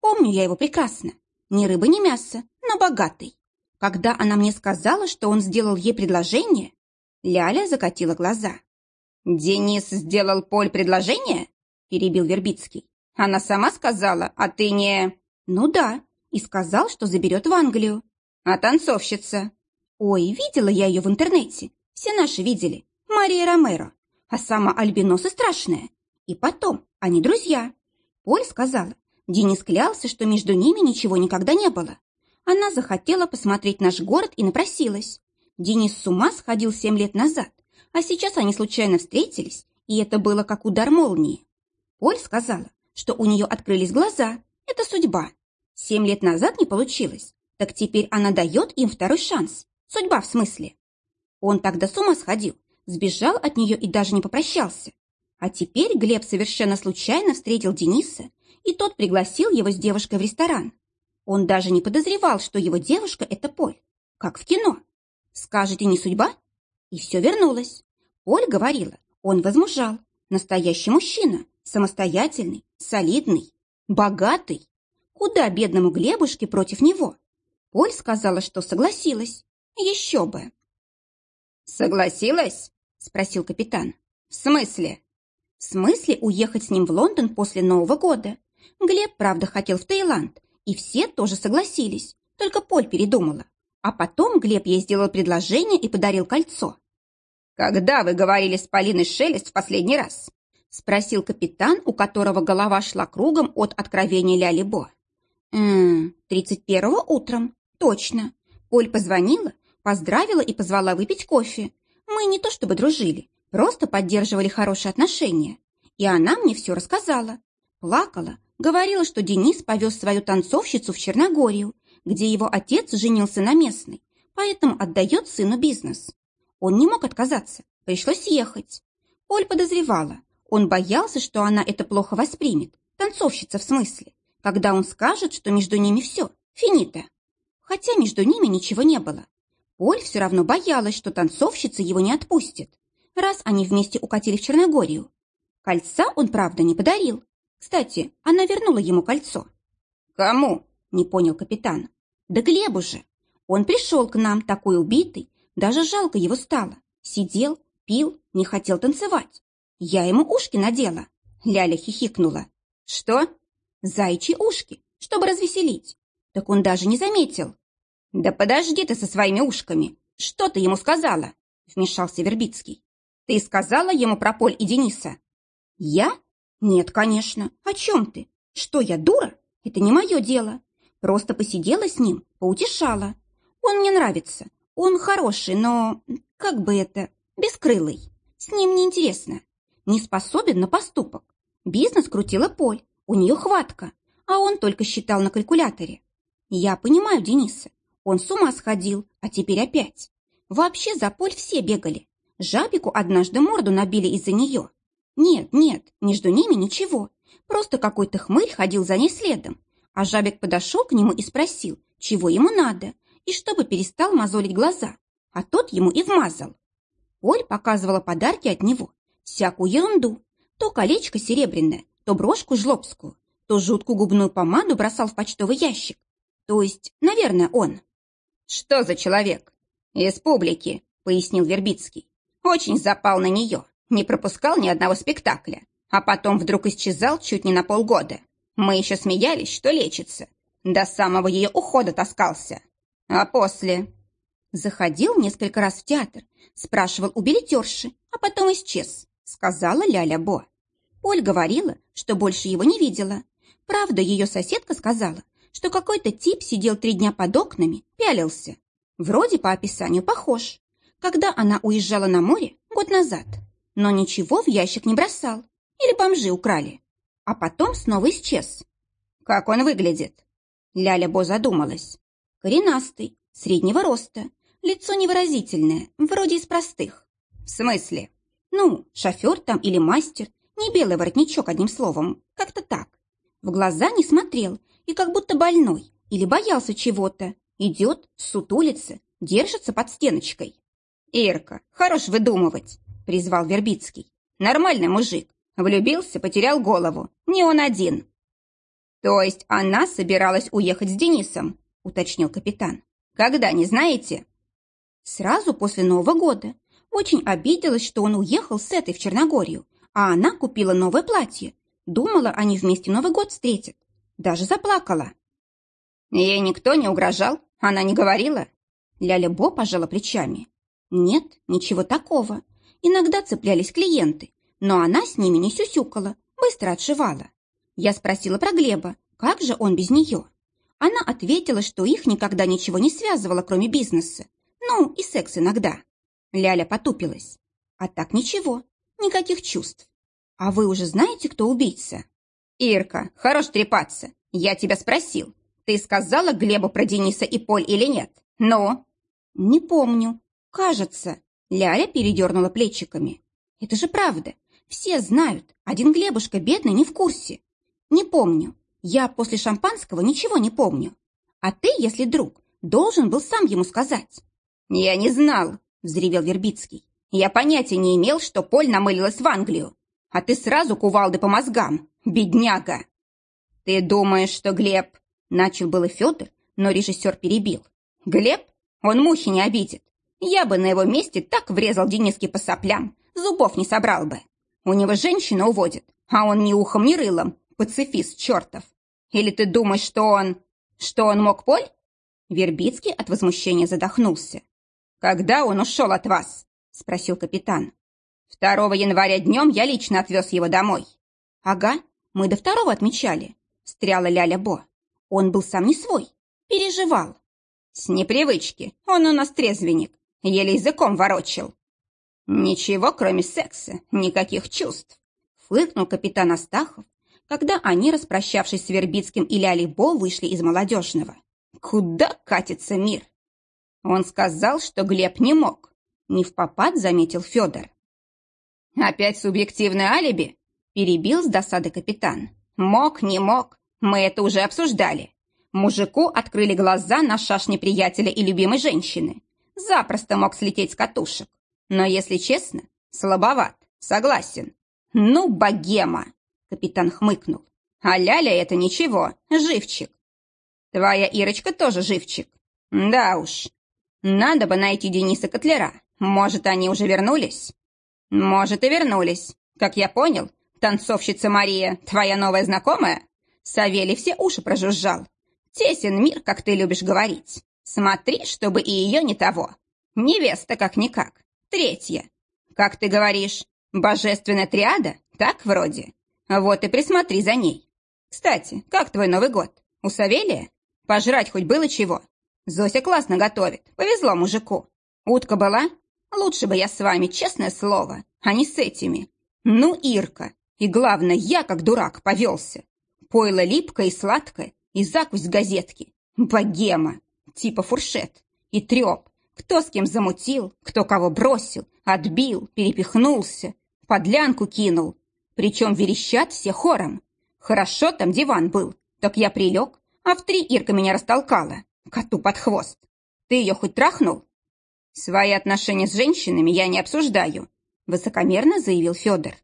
Помню я его прекрасно. Ни рыба, ни мясо, но богатый. Когда она мне сказала, что он сделал ей предложение, Ляля закатила глаза. «Денис сделал Поль предложение?» – перебил Вербицкий. «Она сама сказала, а ты не...» «Ну да, и сказал, что заберет в Англию. А танцовщица?» «Ой, видела я ее в интернете. Все наши видели. Мария Ромеро. А сама Альбиноса страшная. И потом, они друзья. Поль сказала, Денис клялся, что между ними ничего никогда не было. Она захотела посмотреть наш город и напросилась. Денис с ума сходил семь лет назад, а сейчас они случайно встретились, и это было как удар молнии. Поль сказала, что у нее открылись глаза. Это судьба. Семь лет назад не получилось, так теперь она дает им второй шанс. Судьба в смысле. Он тогда с ума сходил, сбежал от нее и даже не попрощался. А теперь Глеб совершенно случайно встретил Дениса, и тот пригласил его с девушкой в ресторан. Он даже не подозревал, что его девушка – это Поль. Как в кино. Скажете, не судьба? И все вернулось. Поль говорила, он возмужал. Настоящий мужчина, самостоятельный, солидный, богатый. Куда бедному Глебушке против него? Поль сказала, что согласилась. Еще бы. «Согласилась?» – спросил капитан. «В смысле?» «В смысле уехать с ним в Лондон после Нового года. Глеб, правда, хотел в Таиланд, и все тоже согласились, только Поль передумала. А потом Глеб ей сделал предложение и подарил кольцо. «Когда вы говорили с Полиной Шелест в последний раз?» спросил капитан, у которого голова шла кругом от откровения Ляли Бо. «Ммм, тридцать первого утром, точно. Поль позвонила, поздравила и позвала выпить кофе. Мы не то чтобы дружили, просто поддерживали хорошие отношения. И она мне все рассказала. Плакала, Говорила, что Денис повез свою танцовщицу в Черногорию, где его отец женился на местной, поэтому отдает сыну бизнес. Он не мог отказаться, пришлось ехать. Оль подозревала, он боялся, что она это плохо воспримет, танцовщица в смысле, когда он скажет, что между ними все, финита. Хотя между ними ничего не было. Оль все равно боялась, что танцовщица его не отпустит, раз они вместе укатили в Черногорию. Кольца он, правда, не подарил, кстати, она вернула ему кольцо. «Кому?» – не понял капитан. «Да Глебу же. Он пришел к нам такой убитый, даже жалко его стало. Сидел, пил, не хотел танцевать. Я ему ушки надела». Ляля хихикнула. «Что?» «Зайчьи ушки, чтобы развеселить. Так он даже не заметил». «Да подожди ты со своими ушками. Что ты ему сказала?» Вмешался Вербицкий. «Ты сказала ему про Поль и Дениса?» «Я? «Нет, конечно. О чем ты? Что, я дура? Это не мое дело. Просто посидела с ним, поутешала. Он мне нравится. Он хороший, но... Как бы это... Бескрылый. С ним неинтересно. Не способен на поступок. Бизнес крутила Поль. У нее хватка. А он только считал на калькуляторе. Я понимаю Дениса. Он с ума сходил, а теперь опять. Вообще за Поль все бегали. Жабику однажды морду набили из-за нее. Нет, нет, между ними ничего. Просто какой-то хмырь ходил за ней следом. А жабик подошел к нему и спросил, чего ему надо, и чтобы перестал мозолить глаза. А тот ему и вмазал. Оль показывала подарки от него. Всякую ерунду. То колечко серебряное, то брошку жлобскую. то жуткую губную помаду бросал в почтовый ящик. То есть, наверное, он. «Что за человек?» «Из публики», — пояснил Вербицкий. «Очень запал на нее, не пропускал ни одного спектакля, а потом вдруг исчезал чуть не на полгода. Мы еще смеялись, что лечится. До самого ее ухода таскался. А после...» Заходил несколько раз в театр, спрашивал у билетерши, а потом исчез, сказала Ляля Бо. Поль говорила, что больше его не видела. Правда, ее соседка сказала, что какой-то тип сидел три дня под окнами, пялился. Вроде по описанию похож. Когда она уезжала на море год назад. Но ничего в ящик не бросал. Или бомжи украли. А потом снова исчез. Как он выглядит? Ляля Бо задумалась. Коренастый, среднего роста, лицо невыразительное, вроде из простых. В смысле? Ну, шофер там или мастер, не белый воротничок, одним словом, как-то так. В глаза не смотрел и как будто больной или боялся чего-то. Идет, сутулится, держится под стеночкой. «Ирка, хорош выдумывать», — призвал Вербицкий. «Нормальный мужик. Влюбился, потерял голову. Не он один». «То есть она собиралась уехать с Денисом?» — уточнил капитан. «Когда, не знаете?» Сразу после Нового года. Очень обиделась, что он уехал с этой в Черногорию, а она купила новое платье. Думала, они вместе Новый год встретят. Даже заплакала. Ей никто не угрожал? Она не говорила? Ляля Бо пожала плечами. Нет, ничего такого. Иногда цеплялись клиенты, но она с ними не сюсюкала, быстро отшивала. Я спросила про Глеба, как же он без нее? Она ответила, что их никогда ничего не связывало, кроме бизнеса. Ну, и секс иногда. Ляля потупилась. А так ничего, никаких чувств. А вы уже знаете, кто убийца? Ирка, хорош трепаться. Я тебя спросил. Ты сказала Глебу про Дениса и Поль или нет? Но... Не помню. Кажется. Ляля передернула плечиками. Это же правда. Все знают. Один Глебушка бедный не в курсе. Не помню. Я после шампанского ничего не помню. А ты, если друг, должен был сам ему сказать. Я не знал, взревел Вербицкий. Я понятия не имел, что Поль намылилась в Англию. А ты сразу кувалды по мозгам, бедняга. Ты думаешь, что Глеб... Начал было Федор, но режиссер перебил. Глеб? Он мухи не обидит. Я бы на его месте так врезал Дениске по соплям, зубов не собрал бы. У него женщина уводит, а он ни ухом, ни рылом, пацифист чертов. Или ты думаешь, что он... что он мог Поль? Вербицкий от возмущения задохнулся. «Когда он ушел от вас?» – спросил капитан. «2 января днем я лично отвез его домой». «Ага, мы до второго отмечали», – встряла Ляля Бо. «Он был сам не свой, переживал». «С непривычки, он у нас трезвенник, еле языком ворочил». «Ничего, кроме секса, никаких чувств», – фыркнул капитан Астахов, когда они, распрощавшись с Вербицким и Лялей Бо, вышли из молодежного. «Куда катится мир?» Он сказал, что Глеб не мог. Не в попад заметил Федор. «Опять субъективное алиби?» Перебил с досады капитан. «Мог, не мог. Мы это уже обсуждали. Мужику открыли глаза на шашни приятеля и любимой женщины. Запросто мог слететь с катушек. Но, если честно, слабоват. Согласен. Ну, богема!» Капитан хмыкнул. «А Ляля это ничего, живчик. Твоя Ирочка тоже живчик. Да уж, надо бы найти Дениса Котлера. Может, они уже вернулись? Может, и вернулись. Как я понял, танцовщица Мария, твоя новая знакомая? Савелий все уши прожужжал. Тесен мир, как ты любишь говорить. Смотри, чтобы и ее не того. Невеста как-никак. Третья. Как ты говоришь, божественная триада? Так вроде. Вот и присмотри за ней. Кстати, как твой Новый год? У Савелия? Пожрать хоть было чего? Зося классно готовит. Повезло мужику. Утка была? Лучше бы я с вами, честное слово, а не с этими. Ну, Ирка. И главное, я как дурак повелся. Пойло липкое и сладкое, и закусь газетки. Богема. Типа фуршет. И треп. Кто с кем замутил, кто кого бросил, отбил, перепихнулся, подлянку кинул. Причем верещат все хором. Хорошо там диван был, так я прилег, а в три Ирка меня растолкала. Коту под хвост. Ты ее хоть трахнул? Свои отношения с женщинами я не обсуждаю, высокомерно заявил Федор.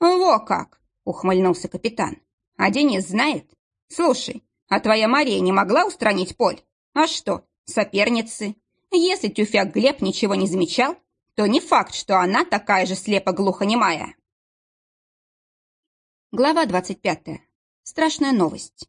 Во как! ухмыльнулся капитан. А Денис знает? Слушай, а твоя Мария не могла устранить Поль? А что, соперницы? Если тюфяк Глеб ничего не замечал, то не факт, что она такая же слепо-глухонемая. Глава 25. Страшная новость.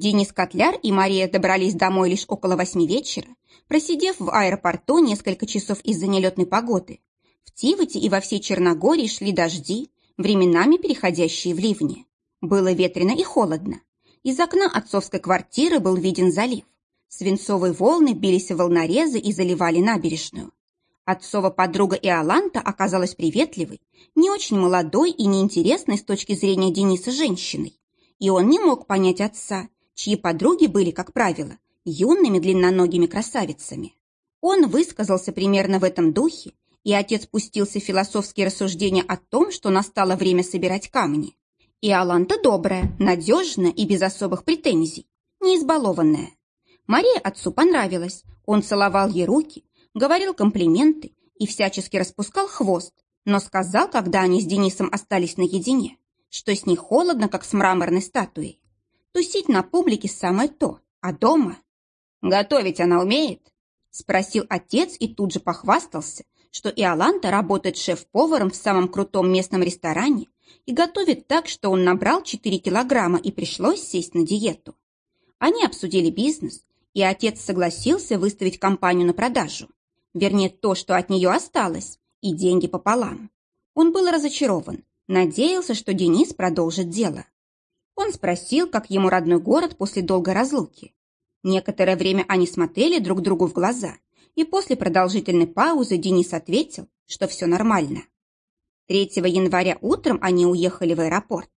Денис Котляр и Мария добрались домой лишь около восьми вечера, просидев в аэропорту несколько часов из-за нелетной погоды. В Тивоте и во всей Черногории шли дожди, временами переходящие в ливни. Было ветрено и холодно. Из окна отцовской квартиры был виден залив. Свинцовые волны бились в волнорезы и заливали набережную. Отцова подруга Иоланта оказалась приветливой, не очень молодой и неинтересной с точки зрения Дениса женщиной. И он не мог понять отца, чьи подруги были, как правило, юными длинноногими красавицами. Он высказался примерно в этом духе, и отец пустился в философские рассуждения о том, что настало время собирать камни. И Аланта добрая, надежная и без особых претензий, не избалованная. Мария отцу понравилась, он целовал ей руки, говорил комплименты и всячески распускал хвост, но сказал, когда они с Денисом остались наедине, что с ней холодно, как с мраморной статуей. Тусить на публике самое то, а дома... «Готовить она умеет?» – спросил отец и тут же похвастался, что Иоланта работает шеф-поваром в самом крутом местном ресторане и готовит так, что он набрал 4 килограмма и пришлось сесть на диету. Они обсудили бизнес, и отец согласился выставить компанию на продажу. Вернее, то, что от нее осталось, и деньги пополам. Он был разочарован, надеялся, что Денис продолжит дело. Он спросил, как ему родной город после долгой разлуки. Некоторое время они смотрели друг другу в глаза, и после продолжительной паузы Денис ответил, что все нормально. 3 января утром они уехали в аэропорт.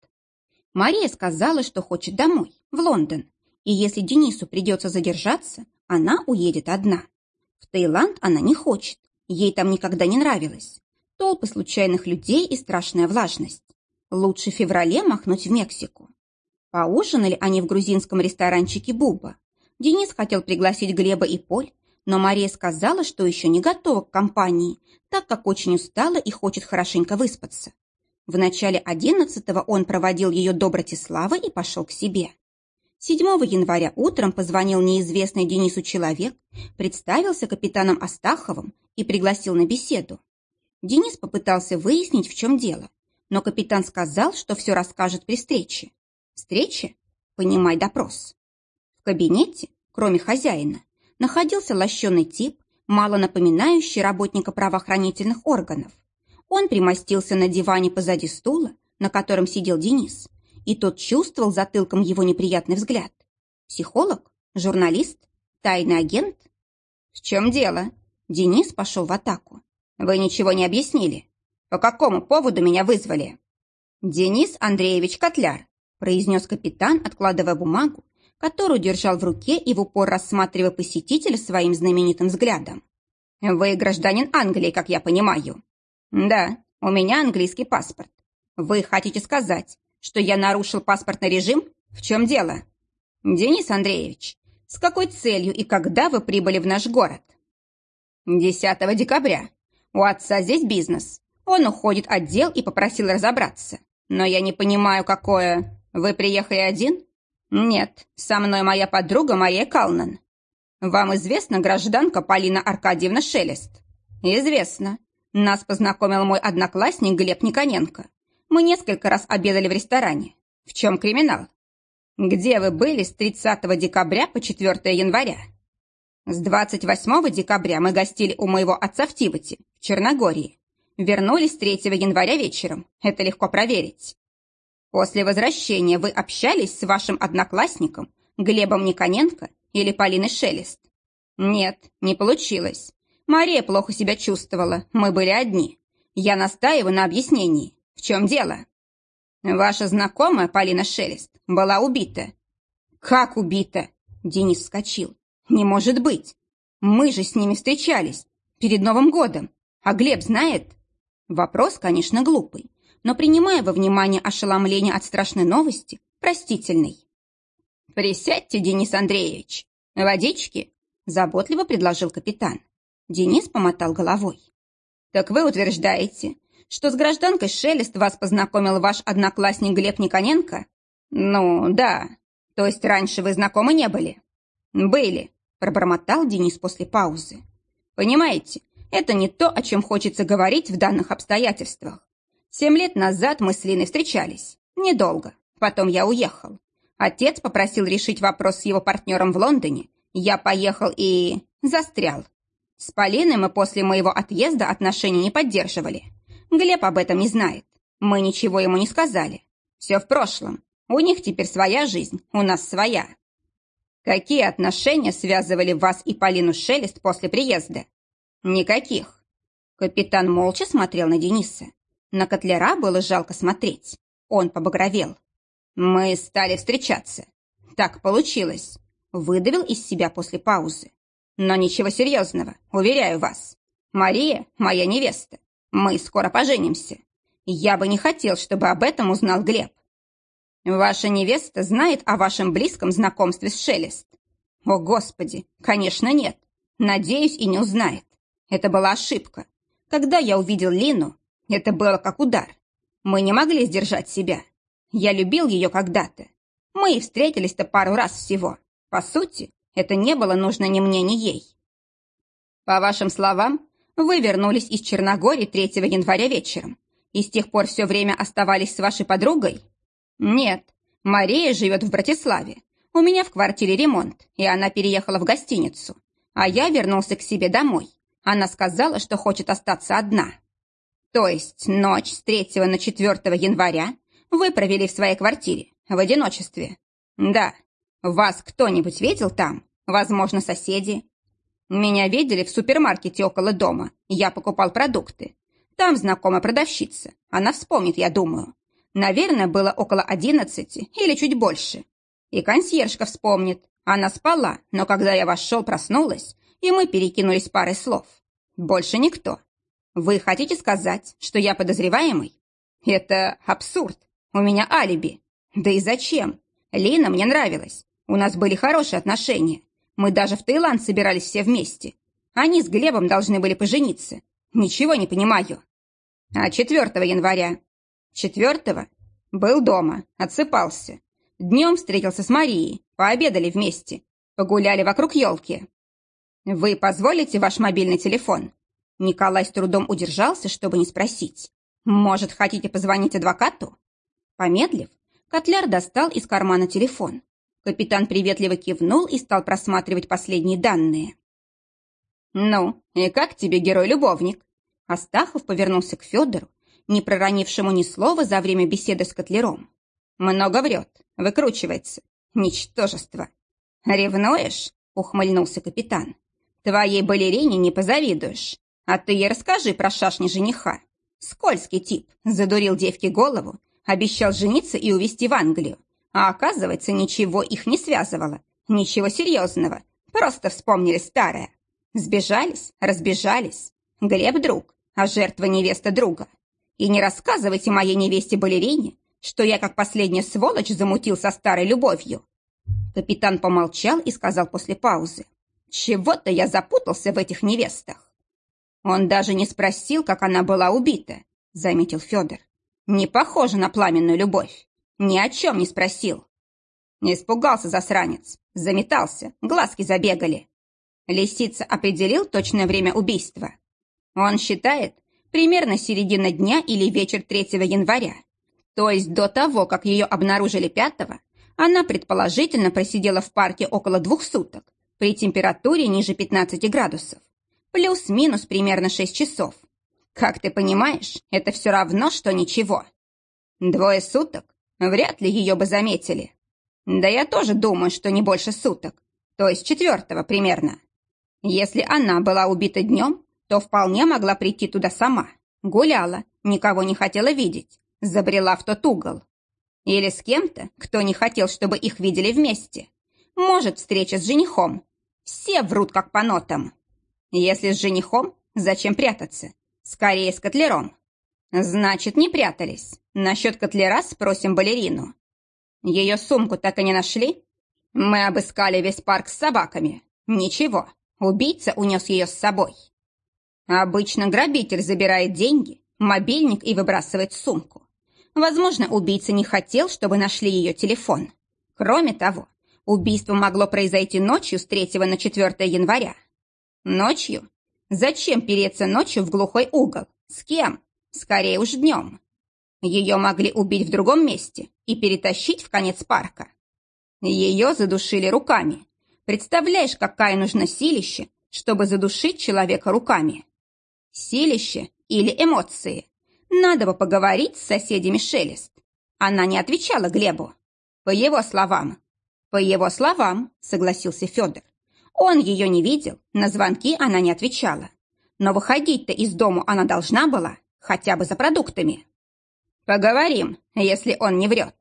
Мария сказала, что хочет домой, в Лондон, и если Денису придется задержаться, она уедет одна. В Таиланд она не хочет, ей там никогда не нравилось. Толпы случайных людей и страшная влажность. Лучше в феврале махнуть в Мексику. Поужинали они в грузинском ресторанчике Буба. Денис хотел пригласить Глеба и Поль, но Мария сказала, что еще не готова к компании, так как очень устала и хочет хорошенько выспаться. В начале одиннадцатого он проводил ее до Братиславы и пошел к себе. 7 января утром позвонил неизвестный Денису человек, представился капитаном Астаховым и пригласил на беседу. Денис попытался выяснить, в чем дело, но капитан сказал, что все расскажет при встрече. Встреча? Понимай допрос. В кабинете, кроме хозяина, находился лощеный тип, мало напоминающий работника правоохранительных органов. Он примостился на диване позади стула, на котором сидел Денис, и тот чувствовал затылком его неприятный взгляд. Психолог? Журналист? Тайный агент? В чем дело? Денис пошел в атаку. Вы ничего не объяснили. По какому поводу меня вызвали? Денис Андреевич Котляр, произнес капитан, откладывая бумагу, которую держал в руке и в упор рассматривая посетителя своим знаменитым взглядом. «Вы гражданин Англии, как я понимаю?» «Да, у меня английский паспорт. Вы хотите сказать, что я нарушил паспортный режим? В чем дело?» «Денис Андреевич, с какой целью и когда вы прибыли в наш город?» «10 декабря. У отца здесь бизнес. Он уходит от дел и попросил разобраться. Но я не понимаю, какое... Вы приехали один?» «Нет, со мной моя подруга Мария Калнан. Вам известна гражданка Полина Аркадьевна Шелест?» «Известно. Нас познакомил мой одноклассник Глеб Никоненко. Мы несколько раз обедали в ресторане. В чем криминал? Где вы были с 30 декабря по 4 января? С 28 декабря мы гостили у моего отца в Тивоте, в Черногории. Вернулись 3 января вечером. Это легко проверить. После возвращения вы общались с вашим одноклассником Глебом Никоненко или Полиной Шелест? Нет, не получилось. Мария плохо себя чувствовала, мы были одни. Я настаиваю на объяснении. В чем дело? Ваша знакомая Полина Шелест была убита. Как убита? Денис вскочил. Не может быть. Мы же с ними встречались перед Новым годом. А Глеб знает? Вопрос, конечно, глупый но, принимая во внимание ошеломление от страшной новости, простительный. «Присядьте, Денис Андреевич. Водички?» – заботливо предложил капитан. Денис помотал головой. «Так вы утверждаете, что с гражданкой Шелест вас познакомил ваш одноклассник Глеб Никоненко?» «Ну, да. То есть раньше вы знакомы не были?» «Были», — пробормотал Денис после паузы. «Понимаете, это не то, о чем хочется говорить в данных обстоятельствах. Семь лет назад мы с Линой встречались. Недолго. Потом я уехал. Отец попросил решить вопрос с его партнером в Лондоне. Я поехал и... застрял. С Полиной мы после моего отъезда отношений не поддерживали. Глеб об этом не знает. Мы ничего ему не сказали. Все в прошлом. У них теперь своя жизнь, у нас своя. Какие отношения связывали вас и Полину Шелест после приезда? Никаких. Капитан молча смотрел на Дениса. На Котляра было жалко смотреть. Он побагровел. Мы стали встречаться. Так получилось. Выдавил из себя после паузы. Но ничего серьезного, уверяю вас. Мария – моя невеста. Мы скоро поженимся. Я бы не хотел, чтобы об этом узнал Глеб. Ваша невеста знает о вашем близком знакомстве с Шелест? О, Господи, конечно, нет. Надеюсь, и не узнает. Это была ошибка. Когда я увидел Лину, это было как удар. Мы не могли сдержать себя. Я любил ее когда-то. Мы и встретились-то пару раз всего. По сути, это не было нужно ни мне, ни ей. По вашим словам, вы вернулись из Черногории 3 января вечером и с тех пор все время оставались с вашей подругой? «Нет, Мария живет в Братиславе. У меня в квартире ремонт, и она переехала в гостиницу. А я вернулся к себе домой. Она сказала, что хочет остаться одна. То есть ночь с 3 на 4 января вы провели в своей квартире, в одиночестве? Да. Вас кто-нибудь видел там? Возможно, соседи? Меня видели в супермаркете около дома. Я покупал продукты. Там знакомая продавщица. Она вспомнит, я думаю. Наверное, было около одиннадцати или чуть больше. И консьержка вспомнит. Она спала, но когда я вошел, проснулась, и мы перекинулись парой слов. Больше никто. Вы хотите сказать, что я подозреваемый? Это абсурд. У меня алиби. Да и зачем? Лина мне нравилась. У нас были хорошие отношения. Мы даже в Таиланд собирались все вместе. Они с Глебом должны были пожениться. Ничего не понимаю. А 4 января Четвертого был дома, отсыпался. Днем встретился с Марией, пообедали вместе, погуляли вокруг елки. «Вы позволите ваш мобильный телефон?» Николай с трудом удержался, чтобы не спросить. «Может, хотите позвонить адвокату?» Помедлив, Котляр достал из кармана телефон. Капитан приветливо кивнул и стал просматривать последние данные. «Ну, и как тебе герой-любовник?» Астахов повернулся к Федору не проронившему ни слова за время беседы с Котлером. «Много врет, выкручивается. Ничтожество». «Ревнуешь?» — ухмыльнулся капитан. «Твоей балерине не позавидуешь. А ты ей расскажи про шашни жениха. Скользкий тип, задурил девке голову, обещал жениться и увезти в Англию. А оказывается, ничего их не связывало. Ничего серьезного. Просто вспомнили старое. Сбежались, разбежались. Глеб друг, а жертва невеста друга. И не рассказывайте моей невесте-балерине, что я, как последняя сволочь, замутил со старой любовью». Капитан помолчал и сказал после паузы. «Чего-то я запутался в этих невестах». «Он даже не спросил, как она была убита», — заметил Федор. «Не похоже на пламенную любовь. Ни о чем не спросил». Не испугался засранец, заметался, глазки забегали. Лисица определил точное время убийства. Он считает, примерно середина дня или вечер 3 января. То есть до того, как ее обнаружили 5 она предположительно просидела в парке около двух суток при температуре ниже 15 градусов. Плюс-минус примерно 6 часов. Как ты понимаешь, это все равно, что ничего. Двое суток? Вряд ли ее бы заметили. Да я тоже думаю, что не больше суток. То есть четвертого примерно. Если она была убита днем, то вполне могла прийти туда сама. Гуляла, никого не хотела видеть, забрела в тот угол. Или с кем-то, кто не хотел, чтобы их видели вместе. Может, встреча с женихом. Все врут, как по нотам. Если с женихом, зачем прятаться? Скорее с котлером. Значит, не прятались. Насчет котлера спросим балерину. Ее сумку так и не нашли? Мы обыскали весь парк с собаками. Ничего, убийца унес ее с собой. Обычно грабитель забирает деньги, мобильник и выбрасывает сумку. Возможно, убийца не хотел, чтобы нашли ее телефон. Кроме того, убийство могло произойти ночью с 3 на 4 января. Ночью? Зачем переться ночью в глухой угол? С кем? Скорее уж днем. Ее могли убить в другом месте и перетащить в конец парка. Ее задушили руками. Представляешь, какая нужна силище, чтобы задушить человека руками? Силище или эмоции? Надо бы поговорить с соседями Шелест. Она не отвечала Глебу. По его словам. По его словам, согласился Федор. Он ее не видел, на звонки она не отвечала. Но выходить-то из дому она должна была, хотя бы за продуктами. Поговорим, если он не врет.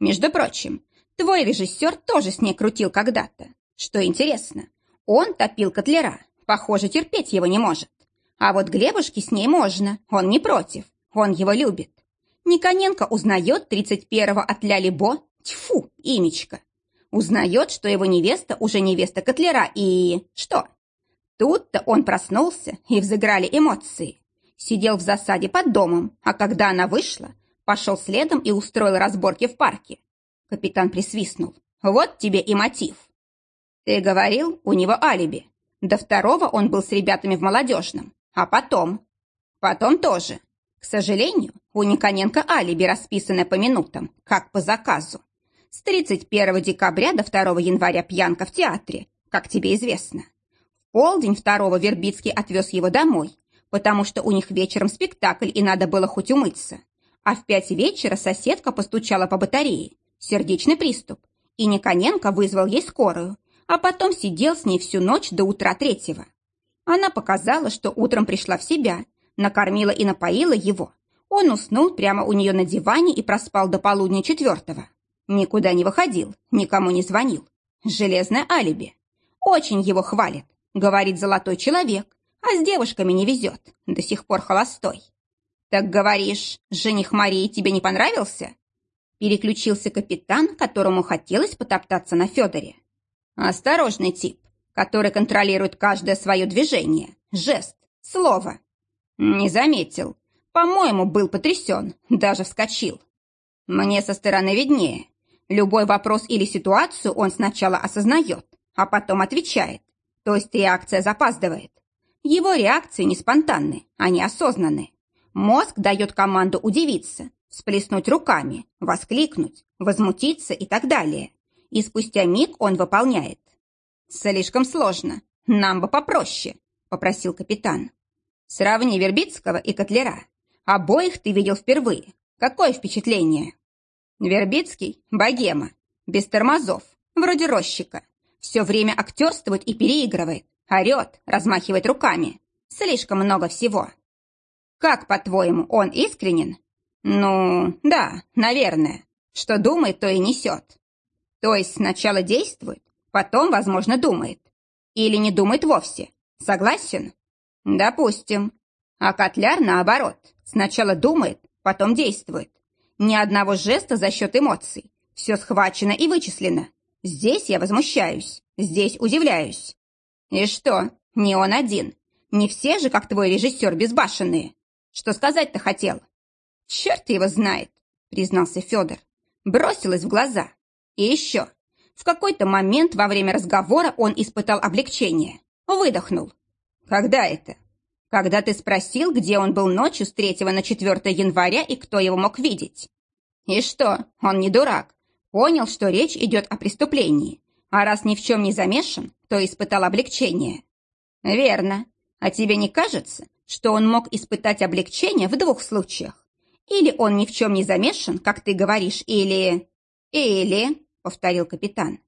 Между прочим, твой режиссер тоже с ней крутил когда-то. Что интересно, он топил котлера, похоже, терпеть его не может. А вот Глебушке с ней можно, он не против. Он его любит. Никоненко узнает 31-го от Ляли Бо, тьфу, имечко. Узнает, что его невеста уже невеста Котлера, и... что? Тут-то он проснулся, и взыграли эмоции. Сидел в засаде под домом, а когда она вышла, пошел следом и устроил разборки в парке. Капитан присвистнул. Вот тебе и мотив. Ты говорил, у него алиби. До второго он был с ребятами в молодежном. А потом? Потом тоже. К сожалению, у Никоненко алиби расписано по минутам, как по заказу. С 31 декабря до 2 января пьянка в театре, как тебе известно. В полдень второго Вербицкий отвез его домой, потому что у них вечером спектакль и надо было хоть умыться. А в пять вечера соседка постучала по батарее. Сердечный приступ. И Никоненко вызвал ей скорую, а потом сидел с ней всю ночь до утра третьего. Она показала, что утром пришла в себя накормила и напоила его. Он уснул прямо у нее на диване и проспал до полудня четвертого. Никуда не выходил, никому не звонил. Железное алиби. Очень его хвалит. Говорит золотой человек, а с девушками не везет. До сих пор холостой. Так говоришь, жених Марии тебе не понравился? Переключился капитан, которому хотелось потоптаться на Федоре. Осторожный тип, который контролирует каждое свое движение, жест, слово. «Не заметил. По-моему, был потрясен, даже вскочил. Мне со стороны виднее. Любой вопрос или ситуацию он сначала осознает, а потом отвечает. То есть реакция запаздывает. Его реакции не спонтанны, они осознанны. Мозг дает команду удивиться, всплеснуть руками, воскликнуть, возмутиться и так далее. И спустя миг он выполняет. «Слишком сложно. Нам бы попроще», — попросил капитан. Сравни Вербицкого и Котлера. Обоих ты видел впервые. Какое впечатление? Вербицкий – богема, без тормозов, вроде рощика. Все время актерствует и переигрывает, орет, размахивает руками. Слишком много всего. Как, по-твоему, он искренен? Ну, да, наверное. Что думает, то и несет. То есть сначала действует, потом, возможно, думает. Или не думает вовсе. Согласен? Допустим. А котляр, наоборот, сначала думает, потом действует. Ни одного жеста за счет эмоций. Все схвачено и вычислено. Здесь я возмущаюсь, здесь удивляюсь. И что, не он один. Не все же, как твой режиссер, безбашенные. Что сказать-то хотел? Черт его знает, признался Федор. Бросилась в глаза. И еще. В какой-то момент во время разговора он испытал облегчение. Выдохнул. Когда это? Когда ты спросил, где он был ночью с 3 на 4 января и кто его мог видеть. И что, он не дурак. Понял, что речь идет о преступлении. А раз ни в чем не замешан, то испытал облегчение. Верно. А тебе не кажется, что он мог испытать облегчение в двух случаях? Или он ни в чем не замешан, как ты говоришь, или... Или, повторил капитан,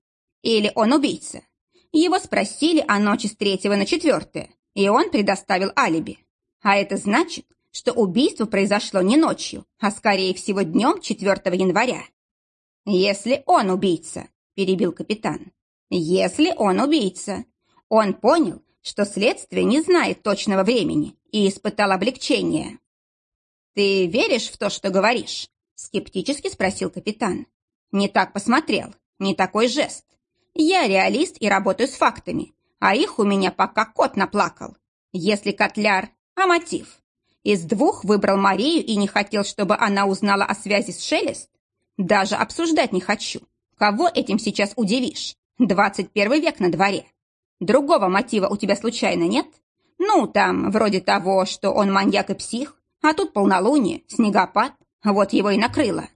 или он убийца. Его спросили о ночи с третьего на четвертое, и он предоставил алиби. А это значит, что убийство произошло не ночью, а скорее всего днем 4 января. «Если он убийца», – перебил капитан. «Если он убийца». Он понял, что следствие не знает точного времени и испытал облегчение. «Ты веришь в то, что говоришь?» – скептически спросил капитан. «Не так посмотрел, не такой жест. Я реалист и работаю с фактами, а их у меня пока кот наплакал. Если котляр, а мотив? Из двух выбрал Марию и не хотел, чтобы она узнала о связи с Шелест? Даже обсуждать не хочу. Кого этим сейчас удивишь? Двадцать первый век на дворе. Другого мотива у тебя случайно нет? Ну, там, вроде того, что он маньяк и псих, а тут полнолуние, снегопад, вот его и накрыло.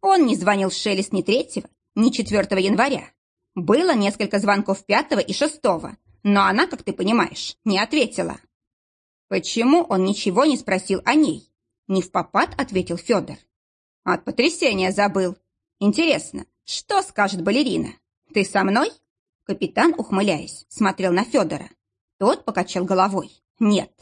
Он не звонил Шелест ни третьего, ни четвертого января. Было несколько звонков пятого и шестого, но она, как ты понимаешь, не ответила. Почему он ничего не спросил о ней? Не в попад ответил Федор. От потрясения забыл. Интересно, что скажет балерина? Ты со мной? Капитан, ухмыляясь, смотрел на Федора. Тот покачал головой. Нет.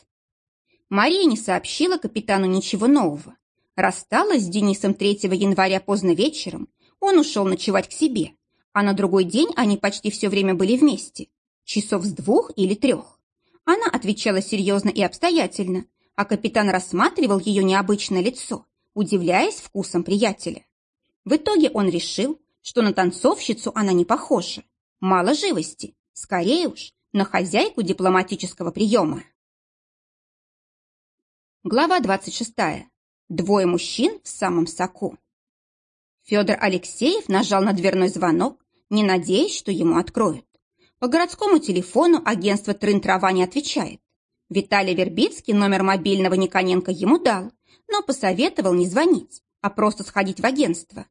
Мария не сообщила капитану ничего нового. Рассталась с Денисом 3 января поздно вечером. Он ушел ночевать к себе. А на другой день они почти все время были вместе. Часов с двух или трех. Она отвечала серьезно и обстоятельно, а капитан рассматривал ее необычное лицо, удивляясь вкусом приятеля. В итоге он решил, что на танцовщицу она не похожа. Мало живости, скорее уж, на хозяйку дипломатического приема. Глава 26. Двое мужчин в самом соку. Федор Алексеев нажал на дверной звонок, не надеясь, что ему откроют. По городскому телефону агентство «Трын-трава» не отвечает. Виталий Вербицкий номер мобильного Никоненко ему дал, но посоветовал не звонить, а просто сходить в агентство.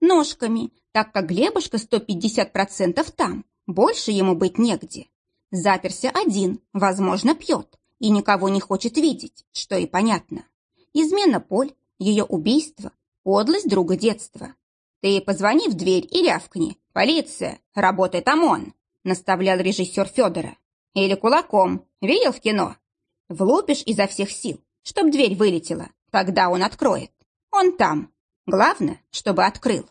Ножками, так как Глебушка 150% там, больше ему быть негде. Заперся один, возможно, пьет и никого не хочет видеть, что и понятно. Измена Поль, ее убийство, подлость друга детства. Ты позвони в дверь и рявкни. Полиция, работает ОМОН наставлял режиссер Федора. Или кулаком. Видел в кино? Влупишь изо всех сил, чтоб дверь вылетела. Тогда он откроет. Он там. Главное, чтобы открыл.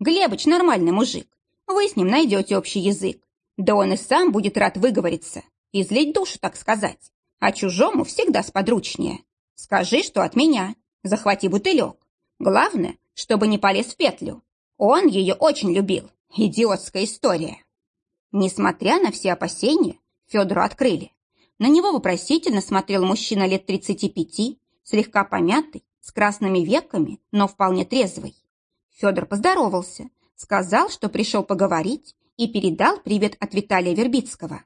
Глебыч нормальный мужик. Вы с ним найдете общий язык. Да он и сам будет рад выговориться. Излить душу, так сказать. А чужому всегда сподручнее. Скажи, что от меня. Захвати бутылек. Главное, чтобы не полез в петлю. Он ее очень любил. Идиотская история. Несмотря на все опасения, Федору открыли. На него вопросительно смотрел мужчина лет 35, слегка помятый, с красными веками, но вполне трезвый. Федор поздоровался, сказал, что пришел поговорить и передал привет от Виталия Вербицкого.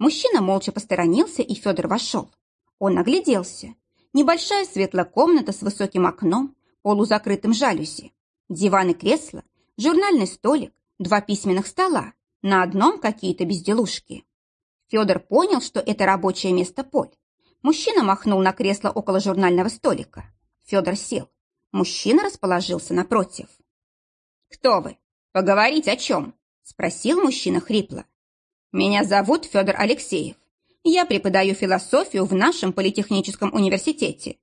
Мужчина молча посторонился, и Федор вошел. Он огляделся. Небольшая светлая комната с высоким окном, полузакрытым жалюзи, диван и кресло, журнальный столик, два письменных стола, на одном какие-то безделушки. Федор понял, что это рабочее место Поль. Мужчина махнул на кресло около журнального столика. Федор сел. Мужчина расположился напротив. «Кто вы? Поговорить о чем?» Спросил мужчина хрипло. «Меня зовут Федор Алексеев. Я преподаю философию в нашем политехническом университете».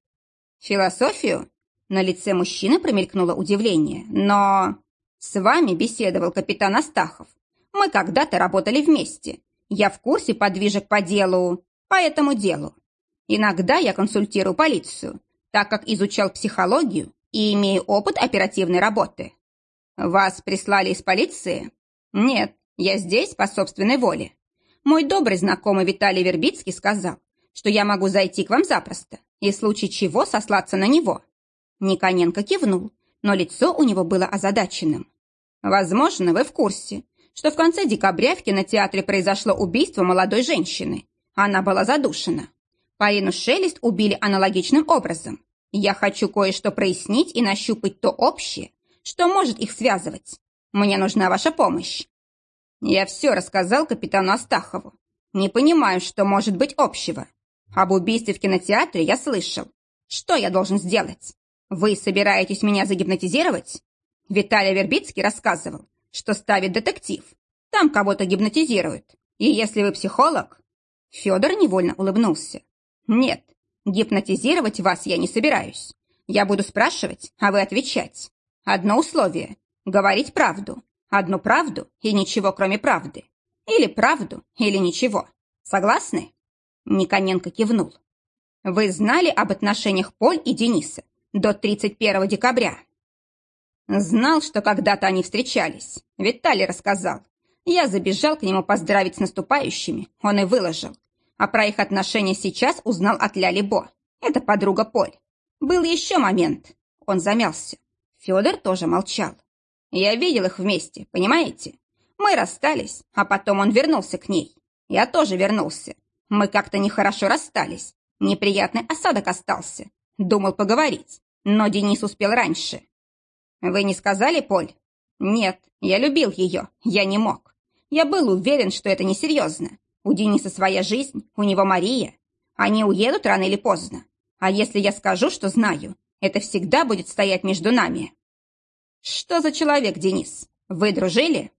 «Философию?» На лице мужчины промелькнуло удивление. «Но...» «С вами беседовал капитан Астахов. Мы когда-то работали вместе. Я в курсе подвижек по делу, по этому делу. Иногда я консультирую полицию, так как изучал психологию и имею опыт оперативной работы. Вас прислали из полиции? Нет, я здесь по собственной воле. Мой добрый знакомый Виталий Вербицкий сказал, что я могу зайти к вам запросто и в случае чего сослаться на него. Никоненко кивнул, но лицо у него было озадаченным. Возможно, вы в курсе, что в конце декабря в кинотеатре произошло убийство молодой женщины. Она была задушена. Полину Шелест убили аналогичным образом. Я хочу кое-что прояснить и нащупать то общее, что может их связывать. Мне нужна ваша помощь. Я все рассказал капитану Астахову. Не понимаю, что может быть общего. Об убийстве в кинотеатре я слышал. Что я должен сделать? Вы собираетесь меня загипнотизировать? Виталий Вербицкий рассказывал, что ставит детектив. Там кого-то гипнотизируют. И если вы психолог...» Федор невольно улыбнулся. «Нет, гипнотизировать вас я не собираюсь. Я буду спрашивать, а вы отвечать. Одно условие — говорить правду. Одну правду и ничего, кроме правды. Или правду, или ничего. Согласны?» Никоненко кивнул. «Вы знали об отношениях Поль и Дениса до 31 декабря?» Знал, что когда-то они встречались. Виталий рассказал. Я забежал к нему поздравить с наступающими, он и выложил. А про их отношения сейчас узнал от Ляли Бо. Это подруга Поль. Был еще момент. Он замялся. Федор тоже молчал. Я видел их вместе, понимаете? Мы расстались, а потом он вернулся к ней. Я тоже вернулся. Мы как-то нехорошо расстались. Неприятный осадок остался. Думал поговорить, но Денис успел раньше. Вы не сказали, Поль? Нет, я любил ее, я не мог. Я был уверен, что это несерьезно. У Дениса своя жизнь, у него Мария. Они уедут рано или поздно. А если я скажу, что знаю, это всегда будет стоять между нами. Что за человек, Денис? Вы дружили?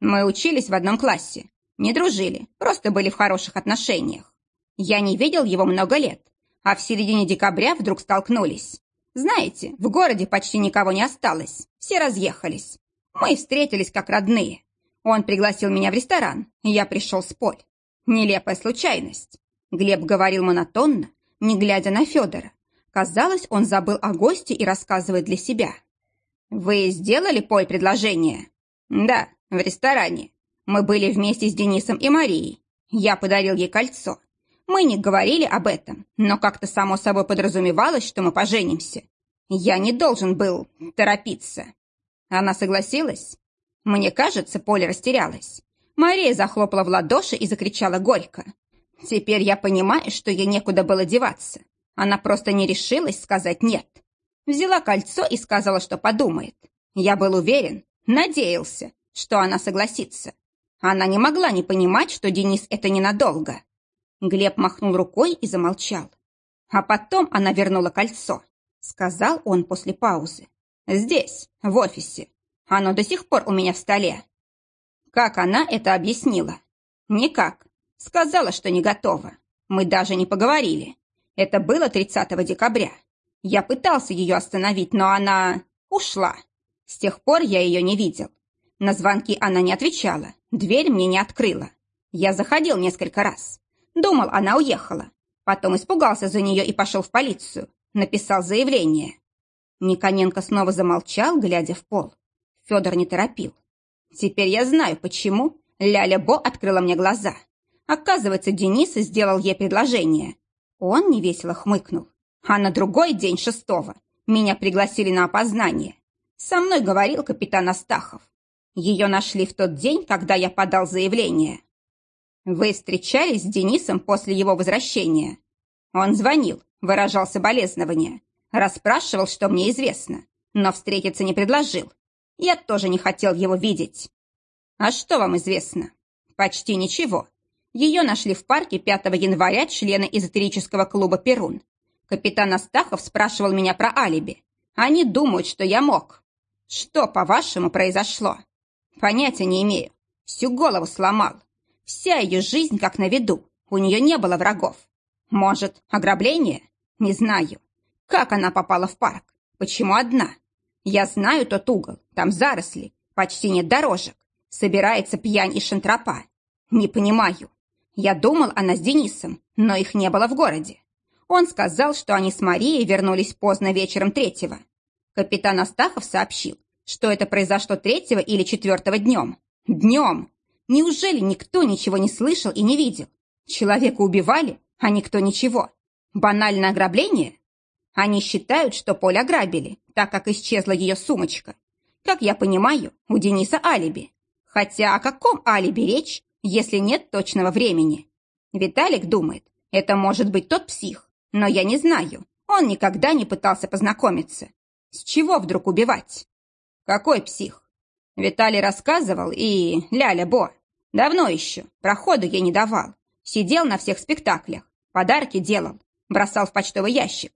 Мы учились в одном классе. Не дружили, просто были в хороших отношениях. Я не видел его много лет, а в середине декабря вдруг столкнулись. Знаете, в городе почти никого не осталось, все разъехались. Мы встретились как родные. Он пригласил меня в ресторан, я пришел с Поль. Нелепая случайность. Глеб говорил монотонно, не глядя на Федора. Казалось, он забыл о госте и рассказывает для себя. «Вы сделали Поль предложение?» «Да, в ресторане. Мы были вместе с Денисом и Марией. Я подарил ей кольцо. Мы не говорили об этом, но как-то само собой подразумевалось, что мы поженимся. Я не должен был торопиться». Она согласилась? Мне кажется, Поля растерялась. Мария захлопала в ладоши и закричала горько. Теперь я понимаю, что ей некуда было деваться. Она просто не решилась сказать «нет». Взяла кольцо и сказала, что подумает. Я был уверен, надеялся, что она согласится. Она не могла не понимать, что Денис это ненадолго. Глеб махнул рукой и замолчал. А потом она вернула кольцо, сказал он после паузы. Здесь, в офисе. Оно до сих пор у меня в столе. Как она это объяснила? Никак. Сказала, что не готова. Мы даже не поговорили. Это было 30 декабря. Я пытался ее остановить, но она ушла. С тех пор я ее не видел. На звонки она не отвечала, дверь мне не открыла. Я заходил несколько раз. Думал, она уехала. Потом испугался за нее и пошел в полицию. Написал заявление. Никоненко снова замолчал, глядя в пол. Федор не торопил. Теперь я знаю, почему Ляля Бо открыла мне глаза. Оказывается, Денис сделал ей предложение. Он невесело хмыкнул. А на другой день шестого меня пригласили на опознание. Со мной говорил капитан Астахов. Ее нашли в тот день, когда я подал заявление. Вы встречались с Денисом после его возвращения? Он звонил, выражал соболезнования, расспрашивал, что мне известно, но встретиться не предложил. Я тоже не хотел его видеть. А что вам известно? Почти ничего. Ее нашли в парке 5 января члены эзотерического клуба «Перун». Капитан Астахов спрашивал меня про алиби. Они думают, что я мог. Что, по-вашему, произошло? Понятия не имею. Всю голову сломал. Вся ее жизнь как на виду. У нее не было врагов. Может, ограбление? Не знаю. Как она попала в парк? Почему одна? Я знаю тот угол. Там заросли. Почти нет дорожек. Собирается пьянь и шантропа. Не понимаю. Я думал, она с Денисом, но их не было в городе. Он сказал, что они с Марией вернулись поздно вечером третьего. Капитан Астахов сообщил, что это произошло третьего или четвертого днем. Днем! Неужели никто ничего не слышал и не видел? Человека убивали, а никто ничего. Банальное ограбление? Они считают, что Поле ограбили, так как исчезла ее сумочка. Как я понимаю, у Дениса алиби. Хотя о каком алиби речь, если нет точного времени. Виталик думает, это может быть тот псих, но я не знаю, он никогда не пытался познакомиться. С чего вдруг убивать? Какой псих? Виталий рассказывал и ля-ля Бо. Давно еще, проходу ей не давал. Сидел на всех спектаклях, подарки делал, бросал в почтовый ящик.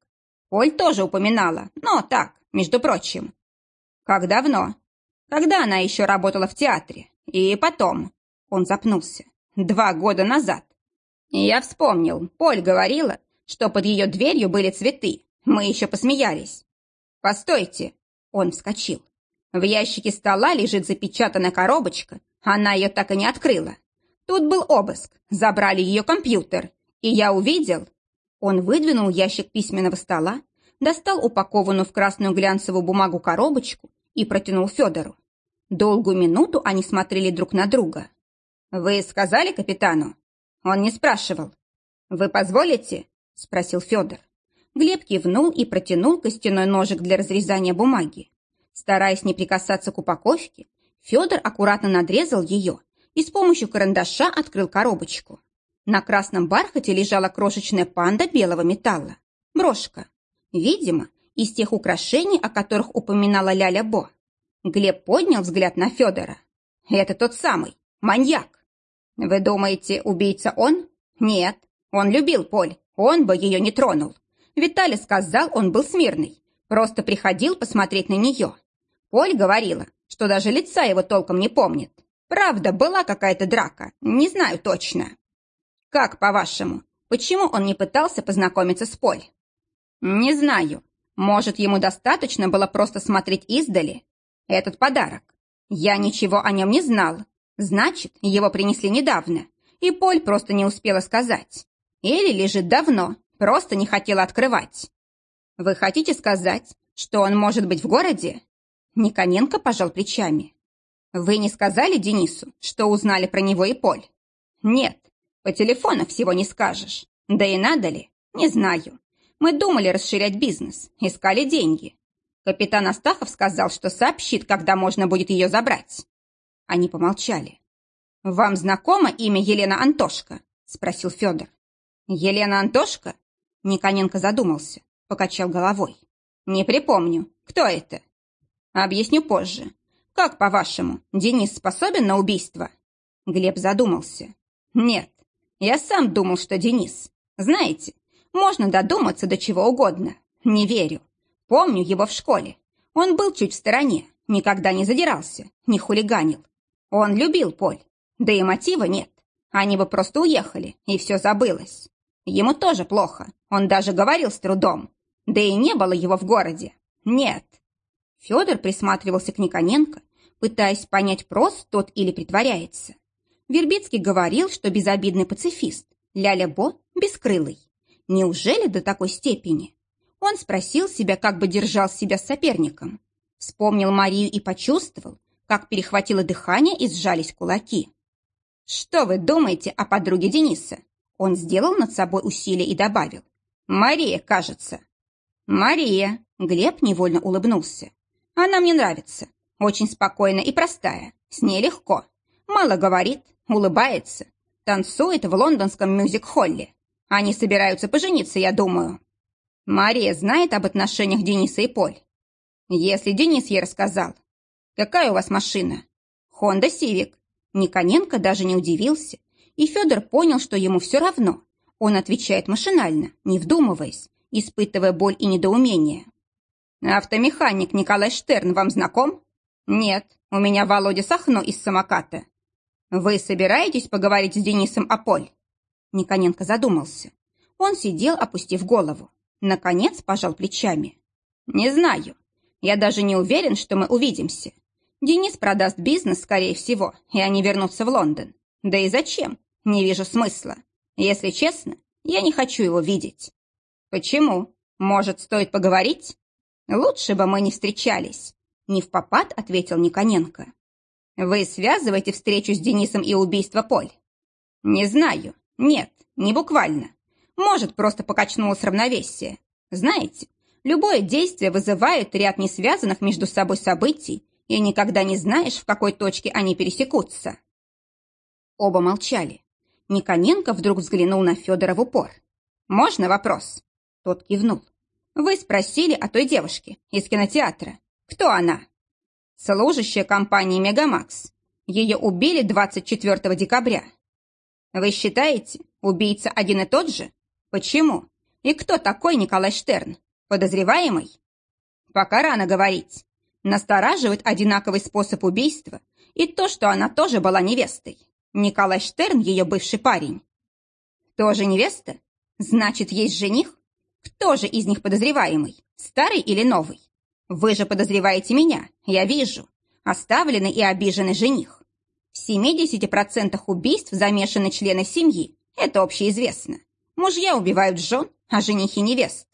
Поль тоже упоминала, но так, между прочим. Как давно? Когда она еще работала в театре. И потом. Он запнулся. Два года назад. Я вспомнил. Поль говорила, что под ее дверью были цветы. Мы еще посмеялись. Постойте. Он вскочил. В ящике стола лежит запечатанная коробочка. Она ее так и не открыла. Тут был обыск. Забрали ее компьютер. И я увидел... Он выдвинул ящик письменного стола, достал упакованную в красную глянцевую бумагу коробочку и протянул Федору. Долгую минуту они смотрели друг на друга. «Вы сказали капитану?» Он не спрашивал. «Вы позволите?» – спросил Федор. Глеб кивнул и протянул костяной ножик для разрезания бумаги. Стараясь не прикасаться к упаковке, Федор аккуратно надрезал ее и с помощью карандаша открыл коробочку. На красном бархате лежала крошечная панда белого металла. Брошка. Видимо, из тех украшений, о которых упоминала Ляля Бо. Глеб поднял взгляд на Федора. «Это тот самый, маньяк. Вы думаете, убийца он? Нет, он любил Поль, он бы ее не тронул. Виталий сказал, он был смирный, просто приходил посмотреть на нее. Поль говорила, что даже лица его толком не помнит. Правда, была какая-то драка, не знаю точно. Как, по-вашему, почему он не пытался познакомиться с Поль? Не знаю. Может, ему достаточно было просто смотреть издали? Этот подарок. Я ничего о нем не знал. Значит, его принесли недавно, и Поль просто не успела сказать. Или лежит давно, просто не хотела открывать. Вы хотите сказать, что он может быть в городе? Никоненко пожал плечами. Вы не сказали Денису, что узнали про него и Поль? Нет, по телефону всего не скажешь. Да и надо ли? Не знаю. Мы думали расширять бизнес, искали деньги. Капитан Астахов сказал, что сообщит, когда можно будет ее забрать. Они помолчали. «Вам знакомо имя Елена Антошка?» – спросил Федор. «Елена Антошка?» Никоненко задумался, покачал головой. «Не припомню. Кто это?» «Объясню позже. Как, по-вашему, Денис способен на убийство?» Глеб задумался. «Нет, я сам думал, что Денис. Знаете, можно додуматься до чего угодно. Не верю. Помню его в школе. Он был чуть в стороне, никогда не задирался, не хулиганил. Он любил Поль, да и мотива нет. Они бы просто уехали, и все забылось. Ему тоже плохо, он даже говорил с трудом. Да и не было его в городе. Нет. Федор присматривался к Никоненко, пытаясь понять, прост тот или притворяется. Вербицкий говорил, что безобидный пацифист, Ляля Бо бескрылый. Неужели до такой степени? Он спросил себя, как бы держал себя с соперником. Вспомнил Марию и почувствовал, как перехватило дыхание и сжались кулаки. «Что вы думаете о подруге Дениса?» Он сделал над собой усилие и добавил. «Мария, кажется». «Мария», — Глеб невольно улыбнулся. «Она мне нравится. Очень спокойная и простая. С ней легко. Мало говорит, улыбается. Танцует в лондонском мюзик-холле. Они собираются пожениться, я думаю». Мария знает об отношениях Дениса и Поль. Если Денис ей рассказал. Какая у вас машина? Хонда Сивик. Никоненко даже не удивился, и Федор понял, что ему все равно. Он отвечает машинально, не вдумываясь, испытывая боль и недоумение. «Автомеханик Николай Штерн вам знаком?» «Нет, у меня Володя Сахно из самоката». «Вы собираетесь поговорить с Денисом о Поль?» Никоненко задумался. Он сидел, опустив голову. Наконец пожал плечами. «Не знаю. Я даже не уверен, что мы увидимся. Денис продаст бизнес, скорее всего, и они вернутся в Лондон. Да и зачем? Не вижу смысла. Если честно, я не хочу его видеть». «Почему? Может, стоит поговорить?» «Лучше бы мы не встречались», — не в попад ответил Никоненко. «Вы связываете встречу с Денисом и убийство Поль?» «Не знаю. Нет, не буквально. Может, просто покачнулось равновесие. Знаете, любое действие вызывает ряд несвязанных между собой событий, и никогда не знаешь, в какой точке они пересекутся. Оба молчали. Никоненко вдруг взглянул на Федора в упор. «Можно вопрос?» Тот кивнул. «Вы спросили о той девушке из кинотеатра. Кто она?» «Служащая компании «Мегамакс». Ее убили 24 декабря. Вы считаете, убийца один и тот же? Почему? И кто такой Николай Штерн? Подозреваемый? Пока рано говорить. Настораживает одинаковый способ убийства и то, что она тоже была невестой. Николай Штерн ее бывший парень. Тоже невеста? Значит, есть жених? Кто же из них подозреваемый? Старый или новый? Вы же подозреваете меня, я вижу. Оставленный и обиженный жених. В 70% убийств замешаны члены семьи, это общеизвестно. Мужья убивают жен, а женихи невест.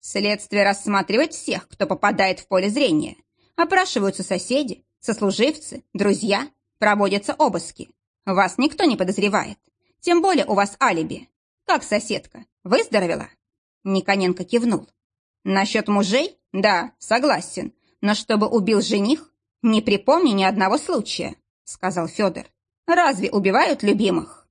Следствие рассматривает всех, кто попадает в поле зрения. Опрашиваются соседи, сослуживцы, друзья, проводятся обыски. Вас никто не подозревает. Тем более у вас алиби. Как соседка, выздоровела? Никоненко кивнул. Насчет мужей? Да, согласен. Но чтобы убил жених? Не припомню ни одного случая, сказал Федор. Разве убивают любимых?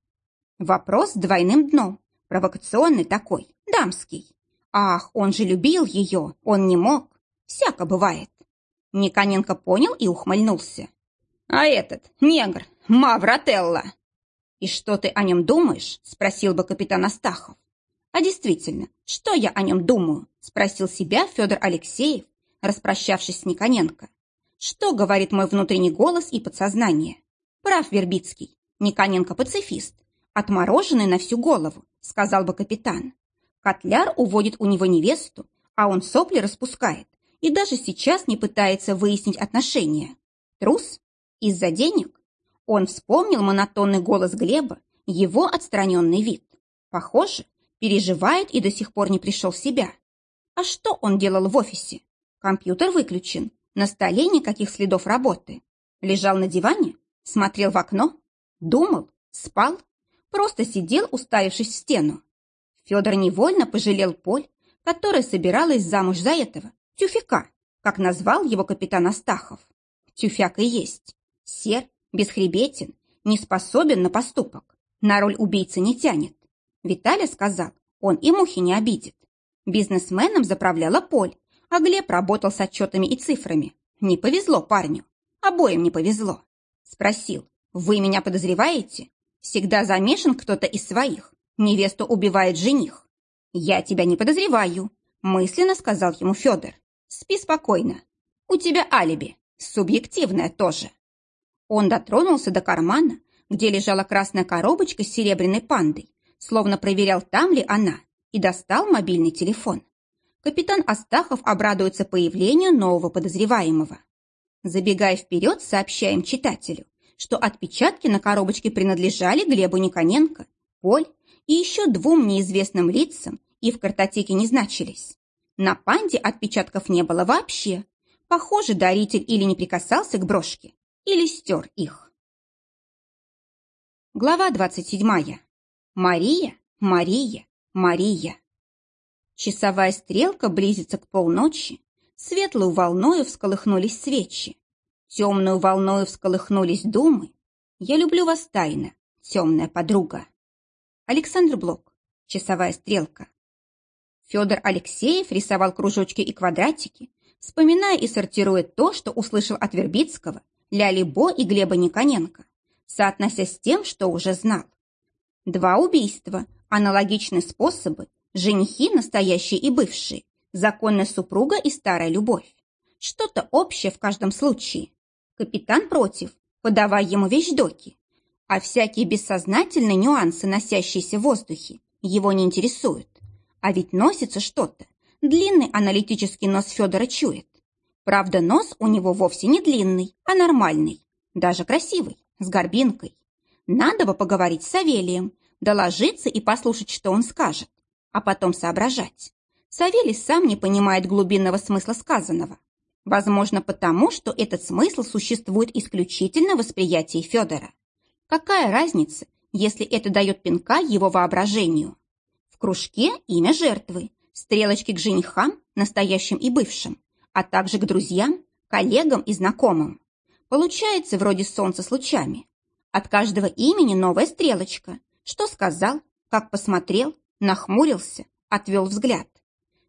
Вопрос двойным дном. Провокационный такой, дамский. Ах, он же любил ее, он не мог. Всяко бывает. Никоненко понял и ухмыльнулся. А этот, негр, Маврателла. И что ты о нем думаешь? Спросил бы капитан Астахов. А действительно, что я о нем думаю? Спросил себя Федор Алексеев, распрощавшись с Никоненко. Что говорит мой внутренний голос и подсознание? Прав Вербицкий. Никоненко пацифист. Отмороженный на всю голову, сказал бы капитан. Котляр уводит у него невесту, а он сопли распускает и даже сейчас не пытается выяснить отношения. Трус? Из-за денег? Он вспомнил монотонный голос Глеба, его отстраненный вид. Похоже, переживает и до сих пор не пришел в себя. А что он делал в офисе? Компьютер выключен, на столе никаких следов работы. Лежал на диване, смотрел в окно, думал, спал, просто сидел, уставившись в стену. Федор невольно пожалел Поль, которая собиралась замуж за этого, тюфяка, как назвал его капитан Астахов. Тюфяк и есть. Сер, бесхребетен, не способен на поступок. На роль убийцы не тянет. Виталий сказал, он и мухи не обидит. Бизнесменом заправляла Поль, а Глеб работал с отчетами и цифрами. Не повезло парню. Обоим не повезло. Спросил, вы меня подозреваете? Всегда замешан кто-то из своих. Невесту убивает жених. Я тебя не подозреваю, мысленно сказал ему Федор. Спи спокойно. У тебя алиби. Субъективное тоже. Он дотронулся до кармана, где лежала красная коробочка с серебряной пандой, словно проверял, там ли она, и достал мобильный телефон. Капитан Астахов обрадуется появлению нового подозреваемого. Забегая вперед, сообщаем читателю, что отпечатки на коробочке принадлежали Глебу Никоненко, Поль и еще двум неизвестным лицам и в картотеке не значились. На панде отпечатков не было вообще. Похоже, даритель или не прикасался к брошке, или стер их. Глава двадцать седьмая. Мария, Мария, Мария. Часовая стрелка близится к полночи. Светлую волною всколыхнулись свечи. Темную волною всколыхнулись думы. Я люблю вас тайно, темная подруга. Александр Блок. Часовая стрелка. Федор Алексеев рисовал кружочки и квадратики, вспоминая и сортируя то, что услышал от Вербицкого, Ляли Бо и Глеба Никоненко, соотнося с тем, что уже знал. Два убийства, аналогичные способы, женихи настоящие и бывшие, законная супруга и старая любовь. Что-то общее в каждом случае. Капитан против, подавая ему вещдоки. А всякие бессознательные нюансы, носящиеся в воздухе, его не интересуют. А ведь носится что-то. Длинный аналитический нос Федора чует. Правда, нос у него вовсе не длинный, а нормальный. Даже красивый, с горбинкой. Надо бы поговорить с Савелием, доложиться и послушать, что он скажет. А потом соображать. Савелий сам не понимает глубинного смысла сказанного. Возможно, потому, что этот смысл существует исключительно в восприятии Федора. Какая разница, если это дает пинка его воображению? В кружке имя жертвы, стрелочки к женихам, настоящим и бывшим, а также к друзьям, коллегам и знакомым. Получается вроде солнца с лучами. От каждого имени новая стрелочка. Что сказал, как посмотрел, нахмурился, отвел взгляд.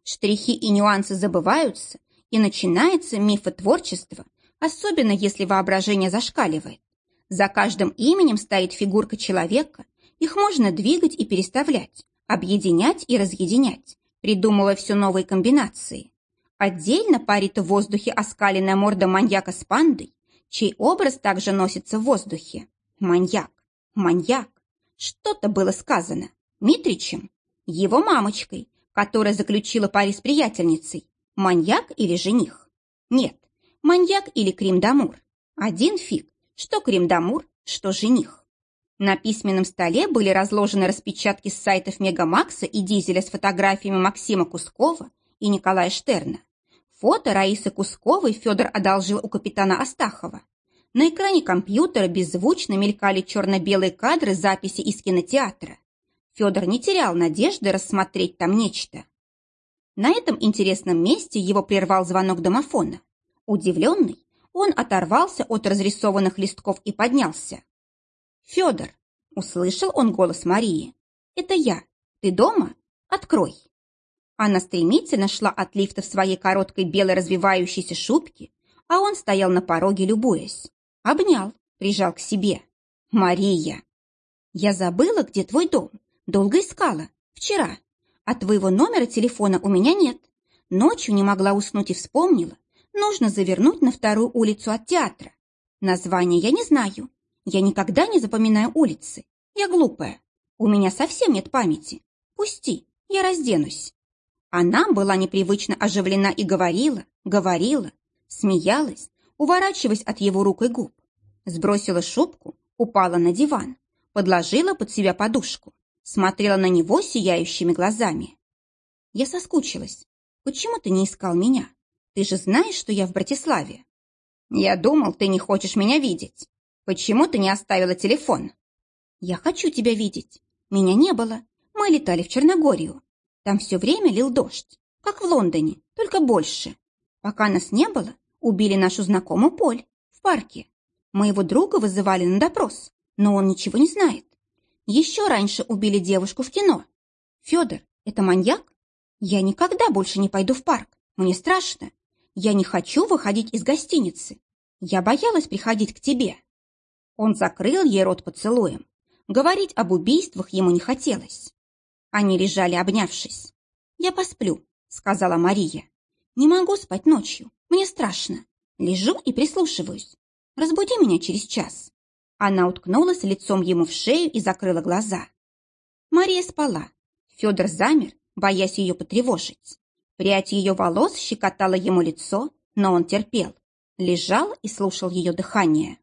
Штрихи и нюансы забываются, и начинается мифотворчество, особенно если воображение зашкаливает. За каждым именем стоит фигурка человека, их можно двигать и переставлять, объединять и разъединять, придумывая все новые комбинации. Отдельно парит в воздухе оскаленная морда маньяка с пандой, чей образ также носится в воздухе. Маньяк, маньяк. Что-то было сказано. Митричем, его мамочкой, которая заключила пари с приятельницей. Маньяк или жених? Нет, маньяк или Крим-Дамур. Один фиг, что Крем-Дамур, что жених. На письменном столе были разложены распечатки с сайтов Мегамакса и Дизеля с фотографиями Максима Кускова и Николая Штерна. Фото Раисы Кусковой Федор одолжил у капитана Астахова. На экране компьютера беззвучно мелькали черно-белые кадры записи из кинотеатра. Федор не терял надежды рассмотреть там нечто. На этом интересном месте его прервал звонок домофона. Удивленный, он оторвался от разрисованных листков и поднялся. «Федор!» — услышал он голос Марии. «Это я. Ты дома? Открой!» Она стремительно шла от лифта в своей короткой белой развивающейся шубке, а он стоял на пороге, любуясь. Обнял, прижал к себе. «Мария!» «Я забыла, где твой дом. Долго искала. Вчера. А твоего номера телефона у меня нет. Ночью не могла уснуть и вспомнила. Нужно завернуть на вторую улицу от театра. Название я не знаю. Я никогда не запоминаю улицы. Я глупая. У меня совсем нет памяти. Пусти, я разденусь. Она была непривычно оживлена и говорила, говорила, смеялась, уворачиваясь от его рук и губ. Сбросила шубку, упала на диван, подложила под себя подушку, смотрела на него сияющими глазами. Я соскучилась. Почему ты не искал меня? Ты же знаешь, что я в Братиславе. Я думал, ты не хочешь меня видеть. Почему ты не оставила телефон? Я хочу тебя видеть. Меня не было. Мы летали в Черногорию. Там все время лил дождь, как в Лондоне, только больше. Пока нас не было, убили нашу знакомую Поль в парке. Моего друга вызывали на допрос, но он ничего не знает. Еще раньше убили девушку в кино. Федор, это маньяк? Я никогда больше не пойду в парк. Мне страшно. Я не хочу выходить из гостиницы. Я боялась приходить к тебе. Он закрыл ей рот поцелуем. Говорить об убийствах ему не хотелось. Они лежали, обнявшись. «Я посплю», — сказала Мария. «Не могу спать ночью. Мне страшно. Лежу и прислушиваюсь. Разбуди меня через час». Она уткнулась лицом ему в шею и закрыла глаза. Мария спала. Федор замер, боясь ее потревожить. Прядь ее волос щекотала ему лицо, но он терпел. Лежал и слушал ее дыхание.